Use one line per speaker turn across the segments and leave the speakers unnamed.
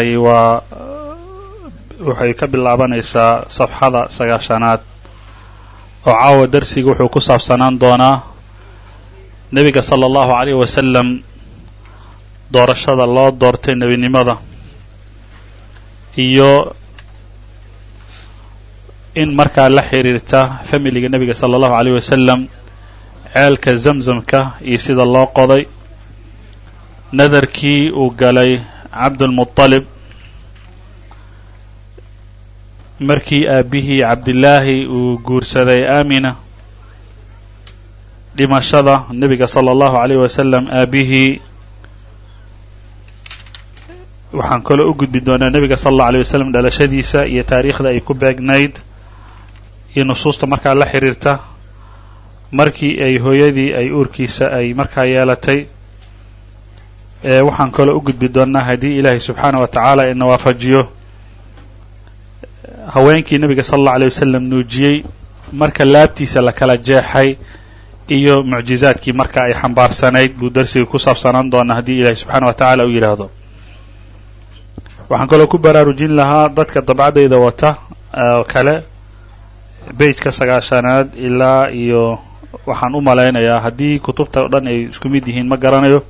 waa waxay ka bilaabanaysaa safxada sagaashanaad oo caawa darsiga wuxuu ku saabsanaan doonaa nebiga sala allahu calayh wasalam doorashada loo doortay nebinimada iyo in markaa la xiriirta familiga nebiga sala allahu calayh wasalam ceelka zamzamka iyo sida loo qoday. Nadarkii uu galay cabdulmuطalib markii aabbihii cabdillaahi uu guursaday aamina dhimashada nebiga sala allahu calayh wasalam aabbihii waxaan kaloo u gudbi doonaa nebiga sala allahu alay wasalam dhalashadiisa iyo taariikhda ay ku beegnayd iyo nusuusta markaa la xiriirta. Markii ay hooyadii ay uurkiisa ay markaa yeelatay waxaan kaloo u gudbi doonnaa haddii ilaahay subxaanah wa tacaala ina waafajiyo haweenkii nebiga sala allahu alay wasalam nuujiyey marka laabtiisa la kala jeexay iyo mucjizaadkii marka ay xambaarsanayd buu darsiga ku saabsanaan doonaa haddii ilaahay subxaana wa tacaala u yidhaahdo. Waxaan kaloo ku baraarujin lahaa dadka dabcadayda wata oo kale beijka sagaashanaad ilaa iyo waxaan u malaynayaa haddii kutubta o dhan ay isku mid yihiin ma garanayo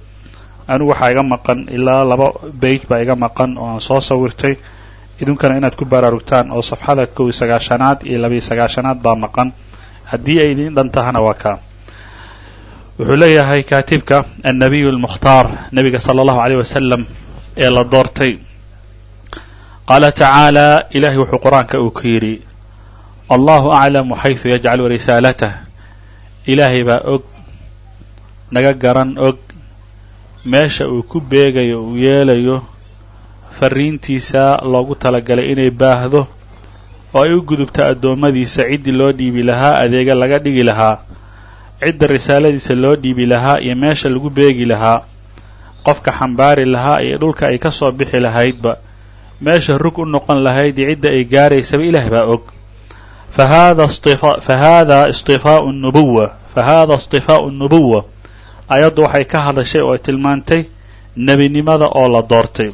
anigu waxaa iga maqan ilaa laba beij baa iga maqan oo aan soo sawirtay. Idinkana inaad ku baraarugtaan oo safxada kow sagaashanaad iyo labaiyo sagaashanaad baa maqan. Haddii ay idin dhan tahana waa kaa. Wuxuu leeyahay kaatibka annabiyu almukhtaar nebiga sala allahu aleyh wasalam ee la doortay. Qaala tacaala ilahay wuxuu qur'aanka uu ku yidhi allahu aclamu xaysu yajcalu risaalatah ilaahay baa og naga garan og meesha uu ku beegayo uu yeelayo farriintiisa loogu talagalay inay baahdo oo ay u gudubto addoommadiisa ciddii loo dhiibi lahaa adeega laga dhigi lahaa cidda risaaladiisa loo dhiibi lahaa iyo meesha lagu beegi lahaa qofka xambaari lahaa iyo dhulka ay ka soo bixi lahaydba meesha rug u noqon lahayd iyo cidda ay gaaraysaba ilaah baa og. Fa hada istifaau nubuwa fa hada istifaau nubuwa ayaddu waxay ka hadashay oo ay tilmaantay nebinimada oo la doortay.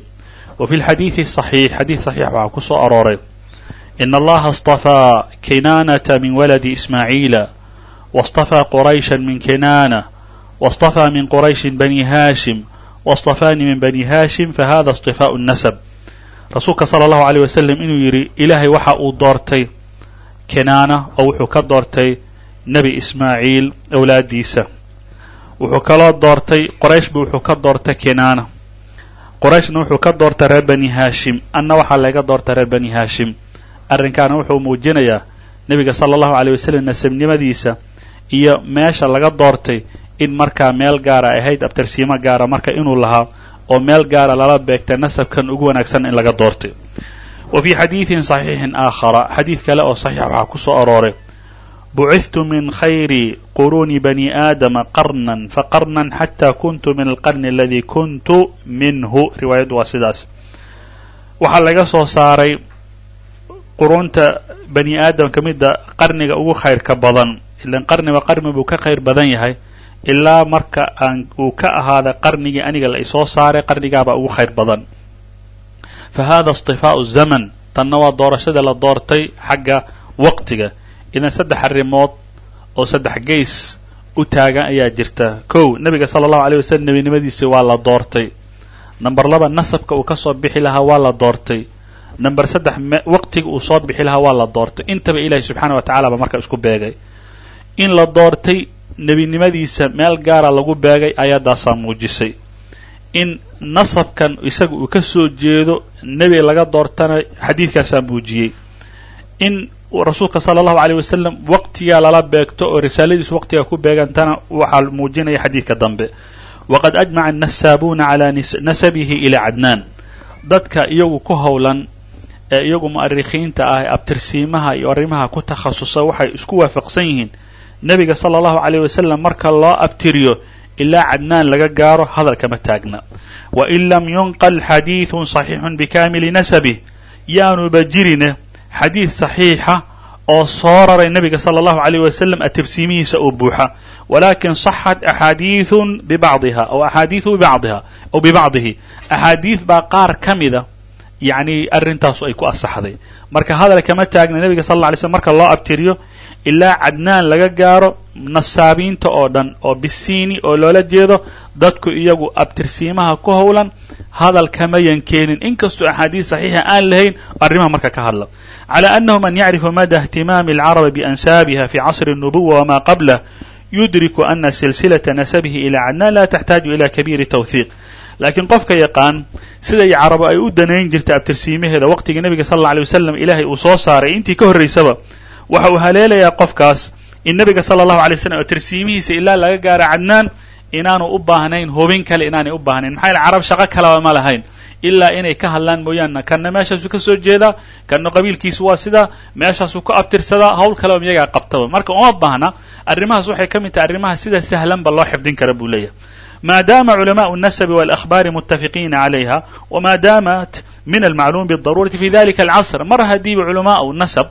Wa fi lxadiidi saxiix xadiid saxiix waxaa ku soo arooray. In allaha istafaa kinaanata min waladi ismaaciila wastafaa quraysha min kinaana wastafaa min qurayshin bani haashim wastafaani min bani haashim fahada istifaau nasab. Rasuulka sala allahu aleyh wasalam inuu yidhi ilaahay waxa uu doortay kinaana oo wuxuu ka doortay nebi ismaaciil owlaadiisa wuxuu kaloo doortay qorayshba wuxuu ka doortay kinaana. Qorayshna wuxuu ka doortay reer bani haashim anna waxaa laga doortay reer bani haashim. Arrinkaana wuxuu muujinayaa nebiga sala allahu aleyh wasalam nasabnimadiisa iyo meesha laga doortay in markaa meel gaara ahayd abtarsiimo gaara marka inuu lahaa oo meel gaara lala beegtay nasabkan ugu wanaagsan in laga doortay. Wa fii xadiidin saxiixin aakhara xadiid kale oo saxiix waxaa ku soo arooray bucithtu min khayri quruuni bani aadama qarnan faqarnan xataa kuntu min alqarni aladii kuntu minhu riwaayaddu waa sidaas waxaa laga soo saaray quruunta bani aadam ka mida qarniga ugu khayrka badan ilan qarniba qarni buu ka khayr badan yahay ilaa marka aan uu ka ahaaday qarnigii aniga la isoo saaray qarnigaabaa ugu khayr badan fa hada istifaau zaman tanna waa doorashada la doortay xagga waqtiga idan saddex arrimood oo saddex geys u taagan ayaa jirta. Kow nebiga sala allahu aleyh wasalam nebinimadiisi waa la doortay. Number laba nasabka uu ka soo bixi lahaa waa la doortay. Number saddex waqtiga uu soo bixi lahaa waa la doortay. Intaba ilaahay subxaana wa tacala ba marka isku beegay. In la doortay nebinimadiisa meel gaara lagu beegay ayaddaasaa muujisay. In nasabkan isaga uu ka soo jeedo nebi laga doortana xadiidkaasaa muujiyey. In rasuulka sala allahu aleyh wasalam waqtigaa lala beegto oo risaaladiisu waqtigaa ku beegantana waxaa muujinaya xadiidka dambe. Waqad ajmaca annasaabuuna calaa nasabihi ilaa cadnaan. Dadka iyagu ku howlan ee iyagu mu'arikhiinta ah ee abtirsiimaha iyo arrimaha ku takhasusa waxay isku waafaqsan yihiin. Nebiga sala allahu aleyh wasalam marka loo abtiriyo ilaa cadnaan laga gaaro hadalkama taagna. Wain lam yunqal xadiidun saxiixun bikamili nasabih yaanuba jirine xadiid saxiixa oo soo raray nebiga sala allahu calayh wasalam atibsiimihiisa oo buuxa. Walaakin saxat axaadiiun bibacdiha aw axaadiiu bibacdiha aw bibacdihi. Axaadiid baa qaar ka mida yacnii arrintaasu ay ku asaxday. Marka hadal kama taagna nebiga sal alla lay slm marka loo abtiriyo ilaa cadnaan laga gaaro nasaabiinta oo dhan oo bisiini oo loola jeedo dadku iyagu abtirsiimaha ku howlan hadal kama yan keenin inkastoo axaadiis saxiixa aan lahayn arrimaha marka ka hadla. calى أnahu man yacrifu mada اhtimaami اlcarabi biansaabiha fi casri الnubuwa wma qablah yudriku ana silsilaةa nasabihi ilى cadnaan la taxtaaju ila kabiiri twhiiq laakiin qofka yaqaan siday carabo ay u danayn jirtay abtirsiimaheeda waqtigii nebiga sal اlla alay wasalam ilaahay uu soo saaray intii ka horraysaba waxa uu haleelayaa qofkaas in nebiga sala allahu alay waslam abtirsiimihiisa ilaa laga gaaro cadnaan inaanu u baahnayn hubin kale inaanay u baahnayn maxaa yaele carab shaqo kaleba ma lahayn ilaa inay ka hadlaan mooyaane kanna meeshaasuu ka soo jeedaa kanna qabiilkiisu waa sidaa meeshaasuu ka abtirsadaa hawl kaleba miyagaa qabtaba marka uma baahna arrimahaas waxay ka mid tahay arrimaha sida sahlanba loo xifdin kara buu leeyahay maadaama culamaءu الnasabi wاlأkhbaari mutafiqiina calayha wma damat min almacluum bالdarurati fi dalika alcasr mar haddiiba culamaءu nasab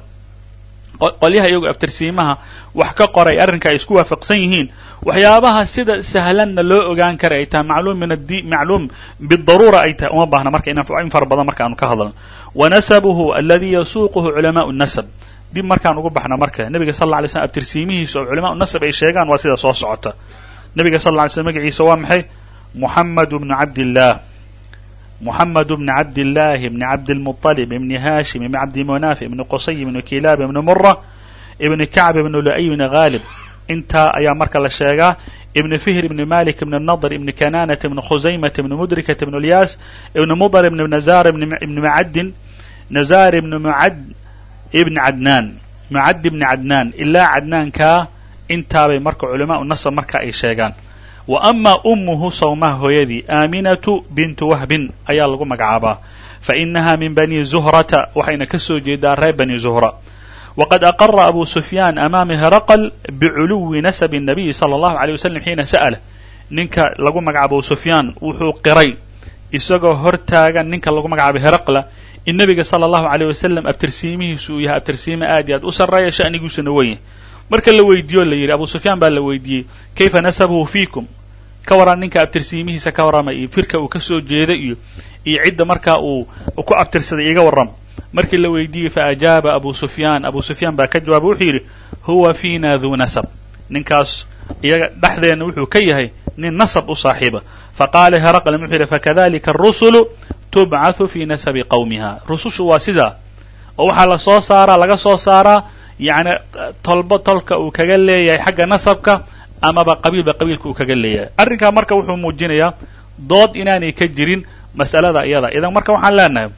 qolyaha iyagu abtirsiimaha wax ka qoray arrinka ay isku waafaqsan yihiin waxyaabaha sida sahlanna loo ogaan kara ay tahay macluum min ad macluum bidaruura ay tahay uma baahna marka in fara badan marka aanu ka hadalno. Wanasabuhu aladii yasuuquhu culamaau nasab. Dib markaan ugu baxna marka nebiga sal alla lay slam abtirsiimihiisa oo culamaau nasab ay sheegaan waa sida soo socota. Nebiga sal alla lay slm magaciisa waa maxay? Muxamedu bnu cabdillaah محمد بن عبد الله بن عبد المطلب بن هاشم بن عبد مناف بن قصي بن كلاب بن مرة بن كعب بن لؤي بن غالب intaa ayaa marka la sheegaa ibn fihr ibn malik ibn nadr ibn kananata ibn khusaymat ibn mudrikat ibn lyaas ibn mudar ibn nazar ibn macadin nazar ibn mucad ibn cadnaan mucad ibn cadnaan ilaa cadnaankaa intaabay marka culamaau nasab marka ay sheegaan wa ama ummuhu sawmaha hooyadii aaminatu bintu wahbin ayaa lagu magacaabaa. Fa inaha min bani zuhrata waxayna ka soo jeedaa reer bani zuhra. Waqad aqara abu sufyaan amaami heraqal biculuwi nasabi nabiyi sala allahu aleyh wasalam xiina sa'ala. Ninka lagu magacaabo abu sufyaan wuxuu qiray isagoo hortaagan ninka lagu magacaabay heraqla in nebiga sala allahu aleyh wasalam abtirsiimihiisu uu yahay abtirsiime aad iyo aad u sarreeya sha'nigiisuna weyn. yahay marka la weydiiyo la yidhi abu sufyaan baa la weydiiyey kayfa nasabuhu fiikum? Ka waran ninka abtirsiimihiisa ka warrama iyo firka uu ka soo jeeda iyo iyo cidda markaa uu ku abtirsaday iga warrama markii la weydiiyey faajaaba abu sufyaan abu sufyaan baa ka jawaabay wuxuu yidhi huwa fiina duu nasab. Ninkaas iyaga dhexdeenna wuxuu ka yahay nin nasab u saaxiiba. Faqaala heraqlan wuxuu yidhi fakadalika arusulu tubcathu fii nasabi qawmiha. Rusushu waa sidaa oo waxaa la soo saaraa laga soo saaraa yacni tolba tolka uu kaga leeyahay xagga nasabka amaba qabiilba qabiilka uu kaga leeyahay. Arrinkaa marka wuxuu muujinayaa dood inaanay ka jirin mas'alada iyada. Idan marka waxaan leenahay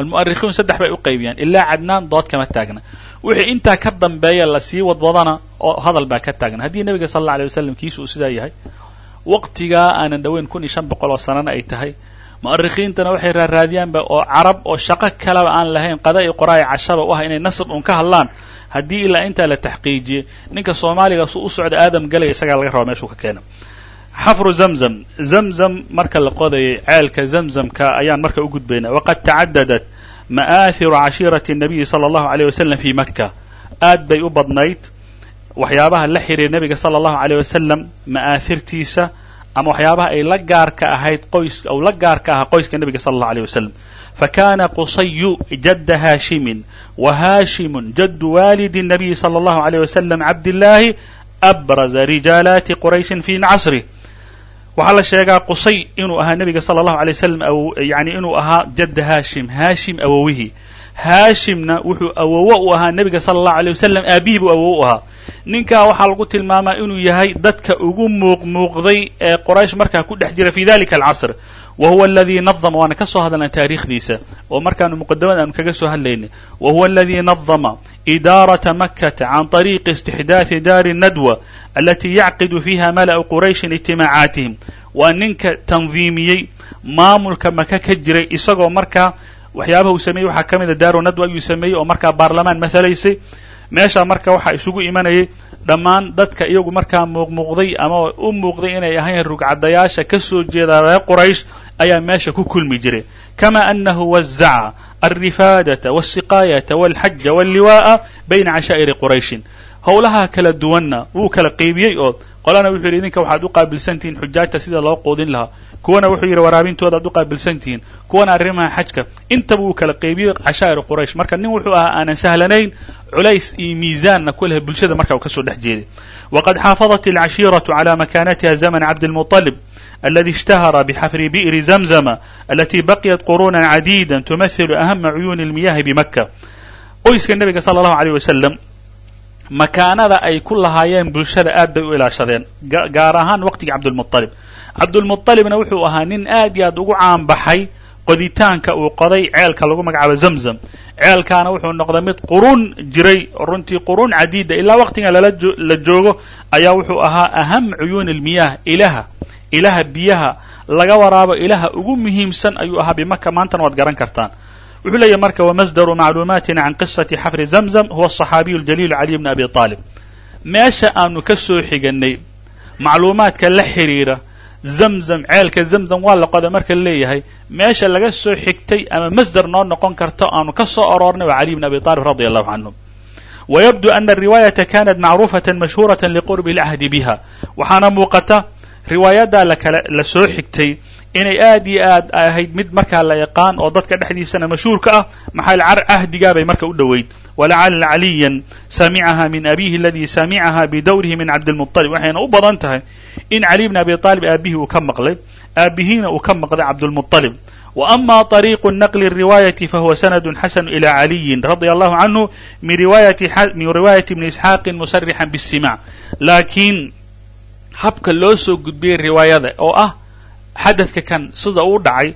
almu'arikhiin saddex bay u qaybiyaan. Ilaa cadnaan dood kama taagna. Wixii intaa ka dambeeya la sii wadwadana oo hadal baa ka taagna. Haddii nebiga sal alla alay wasalam kiisu uu sidaa yahay waqtigaa aanan dhoweyn kun iyo shan boqol oo sanana ay tahay mu'arikhiintana waxay raaraadiyaanba oo carab oo shaqo kaleba aan lahayn qada i qoraay cashaba u ah inay nasab un ka hadlaan. Haddii ilaa intaa la taxqiijiyey ninka soomaaliga suu u socda aadam galay isagaa laga raba meeshuu ka keena xafru zamzam zamzam marka la qodayay ceelka zamzamka ayaan marka u gudbaynaa. Waqad tacadadat ma'aahiru cashiirati nabiyi sala allahu aleyh wasalam fii makka. Aad bay u badnayd waxyaabaha la xiriir nebiga sala allahu aleyh wasalam ma'aahirtiisa ama waxyaabaha ay la gaarka ahayd qoys ou la gaarka ahaa qoyska nebiga sala allah aleyh wasalam fakana qusayu jadda haashimin wa haashimun jaddu waalidi nabiyi sala allahu aleyh wasalam cabdillaahi abraza rijaalaati qurayshin fii casrih waxaa la sheegaa qusay inuu ahaa nebiga sala allahu alay wasalam yani inuu ahaa jadda haashim haashim awowihi haashimna wuxuu awowo u ahaa nebiga sala allahu alay wasalam aabihii buu awowo u ahaa. Ninkaa waxaa lagu tilmaamaa inuu yahay dadka ugu muuq muuqday ee qoraysh markaa ku dhex jira fi dalika alcasr. Wa huwa aladii nadama waana ka soo hadalnaa taariikhdiisa. Oo markaanu muqadamada aanu kaga soo hadlaynay wa huwa aladii nadama idaarata makata can طariiqi istixdaaثi daari nadwa alati yacqidu fiiha mala'u qurayshin ijtimaacaatihim waa ninka tandiimiyey maamulka maka ka jiray isagoo markaa waxyaabaha uu sameeyey waxaa ka mida daaru nadwa ayuu sameeyey oo markaa baarlamaan mathalaysay. Meeshaa marka waxaa isugu imanayay dhammaan dadka iyagu markaa muuqmuuqday ama u muuqday inay ahayn rugcadayaasha ka soo jeeda reer quraysh ayaa meesha ku kulmi jiray. Kama anahu wazaca alrifaadata walsiqaayata walxaja walliwaa'a bayna cashaa'iri qurayshin. Howlaha kala duwanna wuu kala qeybiyey oo qolana wuxuu yidhi idinka waxaad u qaabilsantihiin xujaajta sida loo quudin lahaa kuwana wuxuu yidhi waraabintooda ad u qaabilsantihiin kuwana arrimaha xajka intaba uu kala qeybiyey cashaa'ir quraysh. Marka nin wuxuu ahaa aanan sahlanayn culays iyo miisaanna ku leh bulshada marka uu ka soo dhex jeeday. Waqad xaafadat alcashiiratu cala makaanatiha zaman cabdilmuطalib aladi ishtahara bxafri bi'ri zamzama alatii baqiyat quruunan cadiida tumahilu ahama cuyuuni lmiyahi bimakka qoyska nebiga sala allahu aleyh wasalam makaanada ay ku lahaayeen bulshada aad bay u ilaashadeen gaar ahaan waqtigii cabdilmualib cabdulmualibna wuxuu ahaa nin aad iyo aad ugu caanbaxay qoditaanka uu qoday ceelka lagu magacaabo zamzam. Ceelkaana wuxuu noqday mid quruun jiray runtii quruun cadiida. Ilaa waqtigan lala joogo ayaa wuxuu ahaa aham cuyuun almiyaah ilaha ilaha biyaha. Laga waraabo ilaha ugu muhiimsan ayuu ahaa bimaka maantana waad garan kartaan. Wuxuu leeyahy marka wamasdaru macluumaatina can qisati xafri zamzam huwa asaxaabiyu ljaliilu caliy bni abi aalib meesha aanu ka soo xiganay macluumaadka la xidhiira zamzam ceelka zamzam waa la qoda marka leeyahay. Meesha laga soo xigtay ama masdar noo noqon karta aanu ka soo aroornay waa caliy bn abi aalib radi allahu canhu wayabdu ana ariwaayata kanat macruufatan mashhuuratan liqurbi alcahdi biha. Waxaana muuqata riwaayadaa lakale la soo xigtay inay aad iyo aad ahayd mid markaa la yaqaan oo dadka dhexdiisana mashhuurka ah maxal cahdigaabay marka u dhoweyd walacala caliyan samicaha min abihi aladii samicaha bidawrihi min cabdilmuطalib waxayna u badan tahay in caliy bn abi aalib aabihii uu ka maqlay aabihiina uu ka maqlay cabdulmuطalib wa ama طariiqu naqli الriwaayati fahuwa sanadu xasanu ilى caliyin radia allahu canhu min riwaayati bni isxaaqin musarixan bالsimac laakiin habka loo soo gudbiyey riwaayada oo ah xadadka kan sida uu dhacay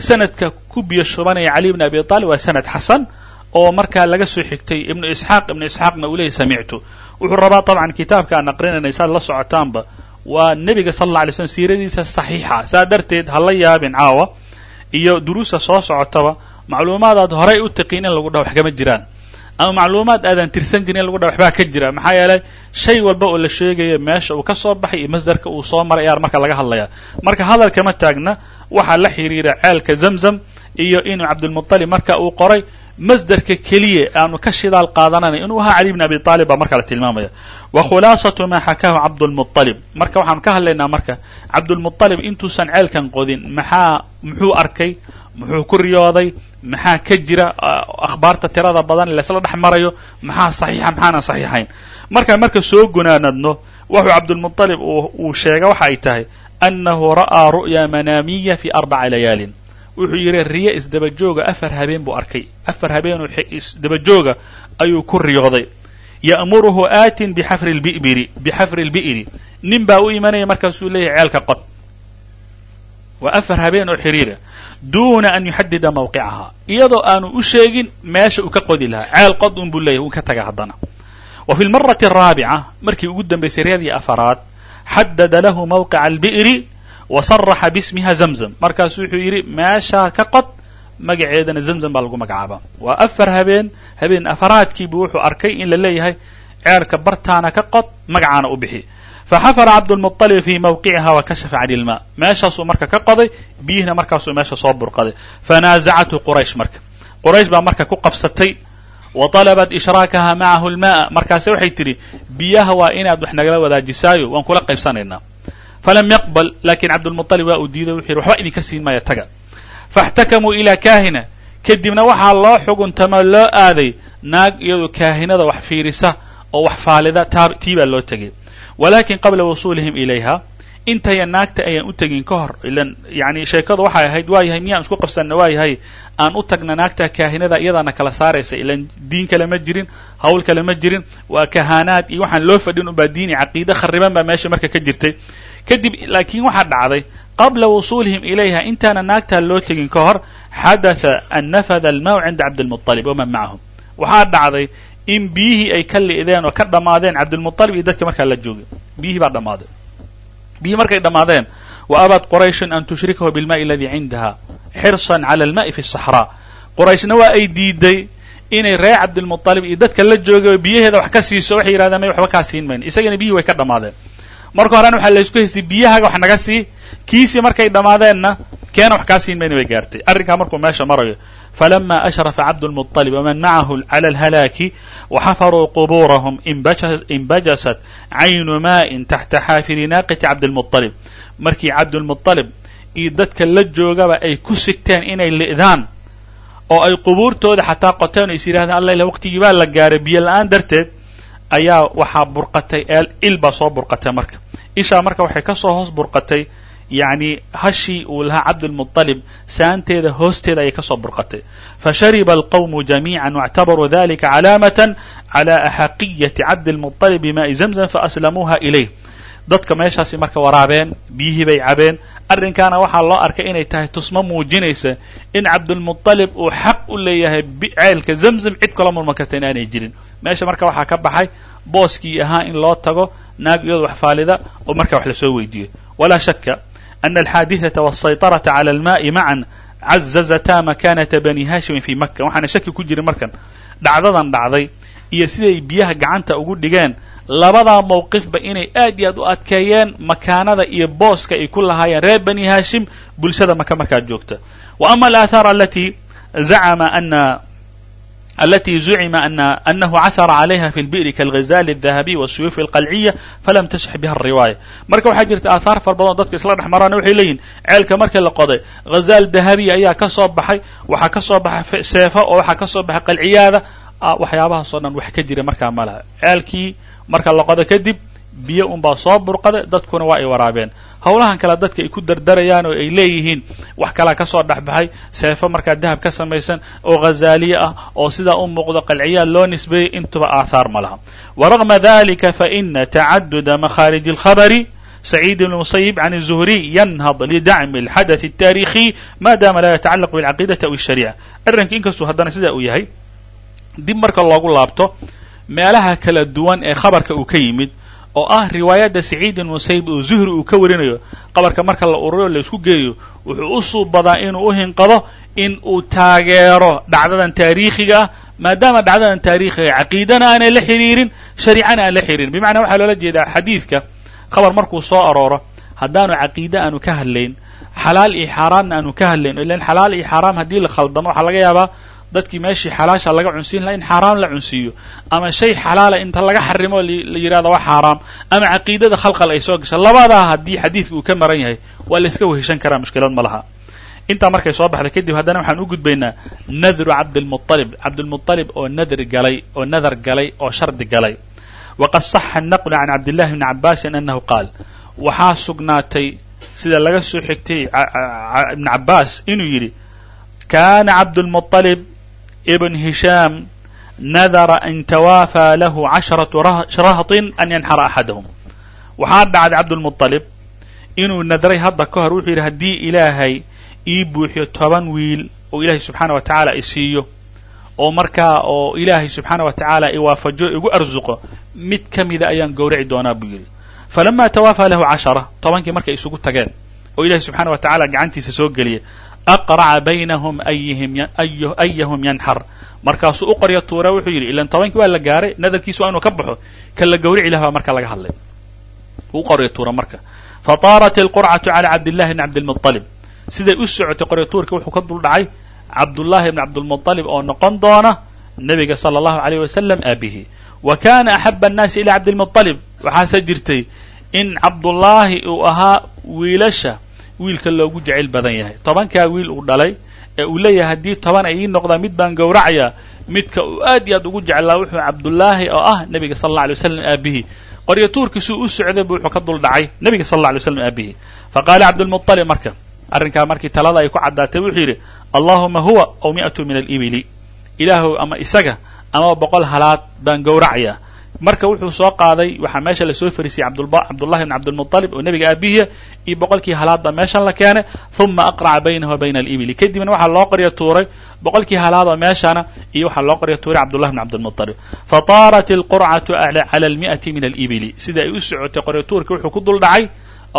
sanadka ku biyo shubanaya cali bn abi aalib waa sanad xasan oo markaa laga soo xigtay ibnu isxaaq. Ibnu isxaaqna uu leeyay samictu. Wuxuu rabaa dabcan kitaabka aan aqrinayna saad la socotaanba. Waa nebiga sal alla alay slm siiradiisa saxiixa. Saa darteed ha la yaabin caawa. Iyo duruusta soo socotaba macluumaadaad horay u taqiin in lagu dhaho wax kama jiraan. Ama macluumaad aadan tirsan jirin in lagu dhaho waxbaa ka jira. Maxaa yeelay shay walba oo la sheegayo meesha uu ka soo baxay iyo masdarka uu soo maray ayaa marka laga hadlaya marka hadal kama taagna waxaa la xidhiira ceelka zamzam iyo inuu cabdulmuطalib marka uu qoray masdarka keliya aanu ka shidaal qaadananay inuu ahaa cali bn abi aalib baa marka la tilmaamaya. Wa khulaasatu maa xakaahu cabdulmualib marka waxaanu ka hadlaynaa marka cabdulmualib intuusan ceelkan qodin maxaa muxuu arkay muxuu ku riyooday maxaa ka jira akhbaarta tirada badan laysla dhex marayo maxaa saxiixa maxaanan saxiixayn? Markaan marka soo gunaanadno wuxuu cabdulmualib uu sheega waxa ay tahay annahu ra'aa ru'ya manaamiya fi arbaca layaalin wuxuu yidhi riyo isdabajooga. Afar habeen buu arkay. Afar habeenoo isdabajooga ayuu ku riyooday. Ya'muruhu aatin bixafri lbibiri bixafri lbi'ri nin baa u imanaya markaasuu leeyahay ceelka qod. Waa afar habeen oo xiriira. Duuna an yuxadida mawqicaha iyadoo aanu u sheegin meesha uu ka qodi lahaa. Ceel qod un buu leeyahy uu ka taga haddana. Wa fi lmarati araabica markii ugu dambaysay riyadii afaraad xadada lahu mawqica albi'ri wa saraxa bismiha zamzam markaasu wuxuu yidhi meeshaa ka qod magaceedana zamzam baa lagu magacaabaa waa afar habeen habeen afaraadkiibu wuxuu arkay in la leeyahay ceelka bartaana ka qod magacaana u bixi faxafara cabdulmuطalib fii mawqiciha wa kashafa can ilma meeshaasuu marka ka qoday biyihina markaasuu meesha soo burqaday fanaazacathu quraysh marka quraysh baa marka ku qabsatay wa طalabat ishraakaha macahu lma'a markaase waxay tidhi biyaha waa inaad wax nagala wadaajisaayo waan kula qaybsanaynaa falam yaqbal laakiin cabdulmuطalib waa uu diiday wuxu yidhi waxba idinka siin maya taga faاxtakamuu ilaa kaahina kadibna waxaa loo xuguntama loo aaday naag iyadoo kaahinada wax fiirisa oo wax faalida tii baa loo tegay walakin qabla wusuulihim ilayha intaya naagta ayaan u tegin ka hor ilan yani sheekadu waxay ahayd waa yahay miyaan isku qabsanna waa yahay aan u tagna naagta kaahinada iyadaana kala saaraysa ilan diin kale ma jirin hawl kale ma jirin waa kahaanaad iyo waxaan loo fadhin ubaa diini caqiide khariban baa meesha marka ka jirtay kadib laakiin waxaa dhacday qabla wusuulihim ilayha intaana naagtaa loo tegin ka hor xadaa an nafada almaw cinda cabdilmualib waman macahum waxaa dhacday in biyihii ay ka li'deen oo ka dhammaadeen cabdilmualib iyo dadka markaa la joogay biyihii baa dhammaaday biyihii markay dhammaadeen wa abad qurayshun an tushrikahu bilmaai aladii cindaha xirsan cala alma'i fi saxraa qurayshna waa ay diiday inay reer cabdilmualib iyo dadka la joogay oo biyaheeda wax ka siiso waxay yidhahdeen may waxba kaa siin mayn isagana biyihii way ka dhammaadeen marka horena waxaa laysku haystay biyahaga wax naga sii kiisii markay dhammaadeenna keena wax kaa siin mayna bay gaartay arrinkaa markuu meesha marayo falama ashrafa cabdulmuطalib waman macahu cala alhalaaki waxafaruu qubuurahum inbajasat caynu maa'in taxta xaafiri naaqati cabdilmuطalib markii cabdulmuطalib iyo dadka la joogaba ay ku sigteen inay li'daan oo ay qubuurtooda xataa qoteen oo is yidhahdeen alla ila waqtigii baa la gaaray biyo la-aan darteed ayaa waxaa burqatay eel il baa soo burqatay marka ishaa marka waxay ka soo hoos burqatay yacni hashii uu lahaa cabdulmuطalib saanteeda hoosteeda ayay ka soo burqatay fashariba alqawmu jamiica واctabaruu dalika calaamatan cala axaqiyati cabdilmuطalib bimaai zamzam faaslamuuha ilayh dadka meeshaasi marka waraabeen biyihii bay cabeen arrinkaana waxaa loo arkay inay tahay tusmo muujinaysa in cabdulmuطalib uu xaq u leeyahay ceelka zamzam cid kala murman karta in aanay jirin meesha marka waxaa ka baxay booskii ahaa in loo tago naag iyado wax faalida oo marka wax lasoo weydiiyo walaa shaka ana alxaadiثaةa wالsayطaraةa calى almaءi macan cazazataa makanata bani hashimin fi maka waxaana shaki ku jirin markan dhacdadan dhacday iyo siday biyaha gacanta ugu dhigeen labadaa mawqifba inay aad iyo aad u adkeeyeen makaanada iyo booska ay ku lahaayeen reer bani hashim bulshada maka markaa joogta wa ama alaahaar alati zacama ana alati zucima anahu cahara calayha fi lbi'ri kaalghizali aldahabiy wasuyuufi alqalciya falam tasix biha ariwaaya marka waxaa jirta aathaar fara badan oo dadka isla dhex maraana waxay leeyihiin ceelka markii la qoday ghazaal dahabiya ayaa ka soo baxay waxaa ka soo baxay seefo oo waxaa ka soo baxay qalciyaada ah, waxyaabahaasoo dhan wax ka jira markaa malaha ceelkii marka la qodo kadib biyo unbaa soo burqaday dadkuna waa ay waraabeen howlahan kale dadka ay ku dardarayaan oo ay leeyihiin wax kalaa ka soo dhexbaxay seefo markaa dahab ka samaysan oo ghazaaliye ah oo sidaa u muuqdo qalciyaa loo nisbeeyey intuba aahaar ma laha waragma dalika faina tacaduda makhaariji اlkhabari سعيد بن المسيب عن الزهري ينهض لدعم الحدث التاريخي ما دام لا يتعلق بالعقيدة أو الشريعة arrinka inkastuu haddana sidaa uu yahay dib marka loogu laabto meelaha kala duwan ee khabarka uu ka yimid oo ah riwaayadda saciid ibn musayib uu zuhri uu ka warinayo qabarka marka la ururiyo la isku geeyo wuxuu u suubadaa inuu u hinqado in uu taageero dhacdadan taariikhiga ah maadaama dhacdadan taariikhiga caqiidana aanay la xidhiirin shariicana aan la xidhiirin bimacnaa waxaa loola jeedaa xadiidka khabar markuu soo arooro haddaanu caqiide aanu ka hadlayn xalaal iyo xaaraamna aanu ka hadlayn ilan xalaal iyo xaaraam haddii la khaldamo waxaa laga yaabaa dadkii meeshii xalaasha laga cunsiin lahaa in xaaraam la cunsiiyo ama shay xalaala inta laga xarimo la yidhahdo waa xaaraam ama caqiidada khalqal ay soo gasho labadaa haddii xadiidka uu ka maran yahay waa la iska weheshan karaa mushkilad ma laha. Intaa markay soo baxday kadib haddana waxaan u gudbaynaa nadru cabdilmualib cabdilmualib oo nadri galay oo nadar galay oo shardi galay. Waqad saxa annaqlu can cabdillahi bni cabaasin annahu qaal waxaa sugnaatay sida laga soo xigtay ibn cabaas inuu yidhi kana cabdulmualib ibn hishaam nadara an tawaafaa lahu casharatu rahtin an yanxara axadahum waxaa dhacday cabdulmualib inuu nadray hadda ka hor wuxuu yidhi haddii ilaahay ii buuxiyo toban wiil oo ilaahay subxaana wa tacaala i siiyo oo markaa oo ilaahay subxaana wa tacaala i waafajo igu arsuqo mid ka mida ayaan gowraci doonaa buu yidhi. Falama tawaafaa lahu cashara tobankii markay isugu tageen oo ilahay subxaana wa tacaala gacantiisa soo geliya aqraca baynahum ayahum yanxar markaasuu u qorya tuura wuxuu yidhi ilan tobankii waa la gaaray nadarkiisa waa inuu ka baxo ka la gawrici baa marka laga hadlay u qorya tuura marka fataarat alqurcatu cala cabdillahi bni cabdilmualib siday u socotay qorya tuurka wuxuu ka dul dhacay cabdullaahi bni cabdilmualib oo noqon doona nebiga sala allahu alayh wasalam aabihi wa kana axaba annaasi ila cabdilmualib waxaase jirtay in cabdullaahi uu ahaa wiilasha wiilka loogu jecel badan yahay. Tobankaa wiil uu dhalay ee uu leeyahay haddii toban ay ii noqdaan mid baan gowracayaa midka uu aad iyo aad ugu jeclaa wuxuu cabdullaahi oo ah nebiga sala alla alay waslam aabihi qoryo tuurkiisuu u socday bu wuxuu ka dul dhacay nebiga sala alla alay waslam aabihi faqaala cabdulmualib marka arrinkaa markii talada ay ku caddaatay wuxuu yidhi allahuma huwa aw mi'atu min alibili ilaahu ama isaga ama boqol halaad baan gowracayaa marka wuxuu soo qaaday waxaa meesha la soo fariisiyey cabdullahi bn cabdilmualib oo nebiga aabihiya iyo boqolkii halaad baa meeshan la keenay uma aqraca baynahu wa bayna alibili kadibna waxaa loo qorya tuuray boqolkii halaad oo meeshana iyo waxaa loo qorya tuuray cabdullahi bn cabdilmualib fataarat alqurcatu cala almi'ati min alibili sida ay u socotay qorya tuurka wuxuu ku dul dhacay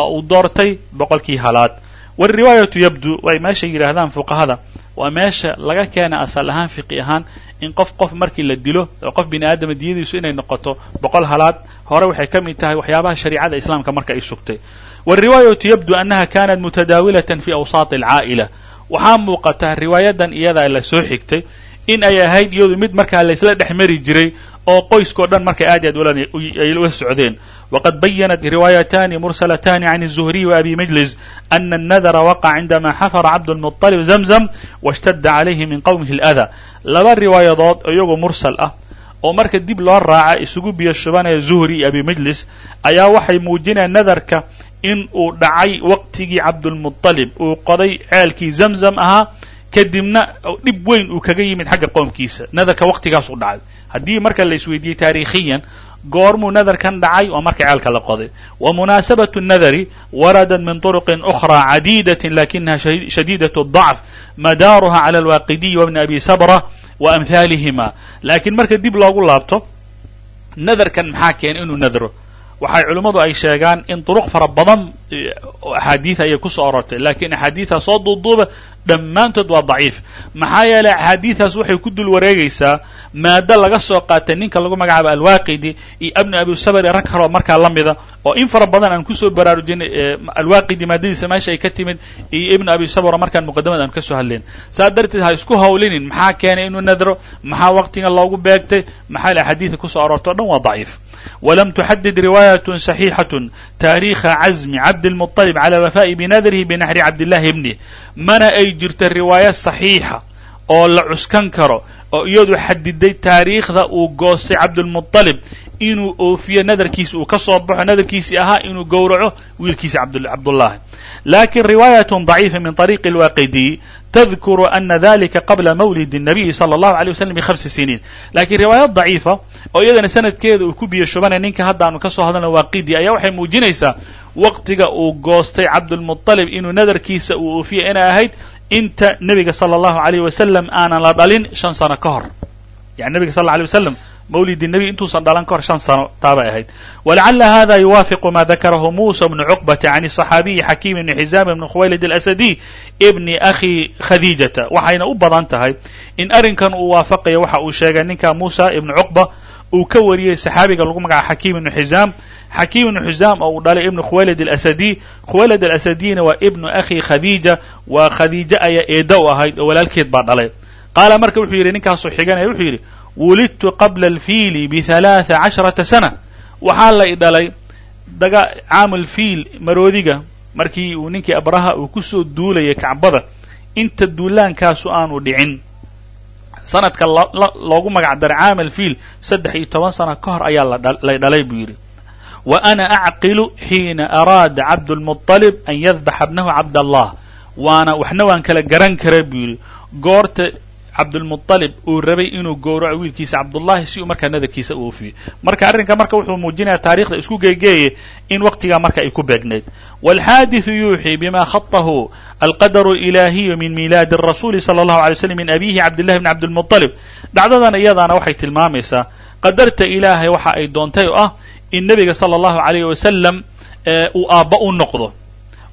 oo uu doortay boqolkii halaad. Wariwaayatu yabdu way meesha yidhaahdaan fuqahada waa meesha laga keena asal ahaan fiqi ahaan in qof qof markii la dilo oo qof bini aadama diyadiisu inay noqoto boqol halaad hore waxay ka mid tahay waxyaabaha shariicada islaamka marka ay sugtay wariwaayatu yabdu annaha kanat mutadaawilatan fi awsaati alcaa'ila waxaa muuqata riwaayadan iyadaa la soo xigtay in ay ahayd iyadu mid markaa laysla dhex mari jiray oo qoyskao dhan markay aad i aad ay ula socdeen وqad bayanat riwaayatani mursalatani can الزuhriي وabi majlis أna الnadra waqع cindama xafra cabdالmuطلب zamzm wاshtada calayhi min qowmihi اlأda laba riwaayadood iyagoo mursal ah oo marka dib loo raaca isugu biyo shubanaya zuhri iyo abi majlis ayaa waxay muujinayaan nadarka in uu dhacay waqtigii cabdulmuطalib uu qoday ceelkii zamzam ahaa kadibna dhib weyn uu kaga yimid xagga qoomkiisa. Nadarka waqtigaas u dhacay. Haddii marka la isweydiiyey taariikhiyan goormuu nadarkan dhacay waa marka ceelka la qoday. Wa munaasabatu nadari waradat min turuqin ukhraa cadiidatin lakinaha shadiidat dacf madaaruha cala alwaaqidiyi wabni abi sabra wa amhaalihima laakiin marka dib loogu laabto nadarkan maxaa keena inuu nadro? Waxay culimmadu ay sheegaan in duruq fara badan axaadiid ayay ku soo orortay lakiin axaadiidtaas soo duuduuba dhammaantood waa daciif. Maxaa yeelay axaadiidtaas waxay ku dul wareegaysaa maado laga soo qaatay ninka lagu magacaabo alwaaqidi iyo abni abi sabr iyo rag kaloo markaa la mida oo in fara badan aan ku soo baraarujinay alwaaqidi maadadiisa meesha ay ka timid iyo ibnu abi sabr markaan muqadamada aan ka soo hadlayn saas darteed ha isku hawlinin. Maxaa keenay inuu nadro? Maxaa waqtiga loogu beegtay? Maxaa la axaadiidka ku soo orortay o dhan waa daciif wlam تxadid riwaayaة صaxiixaة taariikha cazmi cabdالmuطلب calى wafaءi binadrihi binaxri cabdillahi bnih mana ay jirto riwaayo صaxiixa oo la cuskan karo oo iyadu xadiday taariikhda uu goostay cabdالmuطalib inuu oofiyo nadarkiisi uu ka soo baxo nadarkiisii ahaa inuu gowraco wiilkiisa cabdullahi lakin riwaayaة ضaciifa min طariiqi اlwaaqidiy tadkuru ana dalika qabla mawlid الnabiyi salى اllahu عalيه waslm bhamsi siniin lakiin riwaayad daciifa oo iyadana sanadkeeda uu ku biyo shubanay ninka haddaanu ka soo hadalna waaqidi ayaa waxay muujinaysaa waqtiga uu goostay cabdulmuطalib inuu nadarkiisa uu oofiya inay ahayd inta nebiga salى اllahu عalيh wasalam aanan la dhalin shan sano ka hor yani nebiga sal ه alيه wasalam mawlidi nebi intuusan dhalan kahor shan sano taabay ahayd. Walacala hada yuwaafiqu maa dakarahu musa bnu cuqbata can صaxaabiyi xakiim ibni xizaam ibni khuwaylid alasadiy ibni akhi khadiijata. Waxayna u badan tahay in arrinkan uu waafaqayo waxa uu sheegay ninkaa muusa ibnu cuqba uu ka wariyey saxaabiga lagu magaca xakiim ibnu xizaam. Xakiim ibnu xizaam oo uu dhalay ibnu khuwaylid alasadiy khuwaylid alasadiyna waa ibnu akhi khadiija. Waa khadiija ayaa eeda u ahayd oo walaalkeed baa dhalay. Qaala marka wuxuu yidhi ninkaasuu xiganaya wuxuu yidhi wulidtu qabla alfiili bihalaaثa casharata sana waxaa la i dhalay daga caamulfiil maroodiga markii uu ninkii abraha uu ku soo duulayay kacbada inta duulaankaasu aanu dhicin sanadka loogu magac daray caamalfiil saddex iyo toban sano ka hor ayaa lay dhalay buu yidhi wa ana acqilu xiina araada cabdulmuطalib an yadbaxa bnahu cabdallah waana waxna waan kala garan kara buu yidhi goorta cabdulmualib uu rabay inuu gowraco wiilkiisa cabdullaahi si uu markaa nadarkiisa u ufiyo marka arrinka marka wuxuu muujinaya taarikhda isku geegeeye in waktigaa marka ay ku beegnayd waalxaadiثu yuuxii bima khatahu alqadar ilaahiyu min miilaadi rasuuli sala allahu alay slam min abiihi cabdillahi bni cabdilmualib dhacdadan iyadaana waxay tilmaamaysaa qadarta ilaahay waxa ay doontay o ah in nebiga sal llahu alayh wasalam eh, uu aabba u noqdo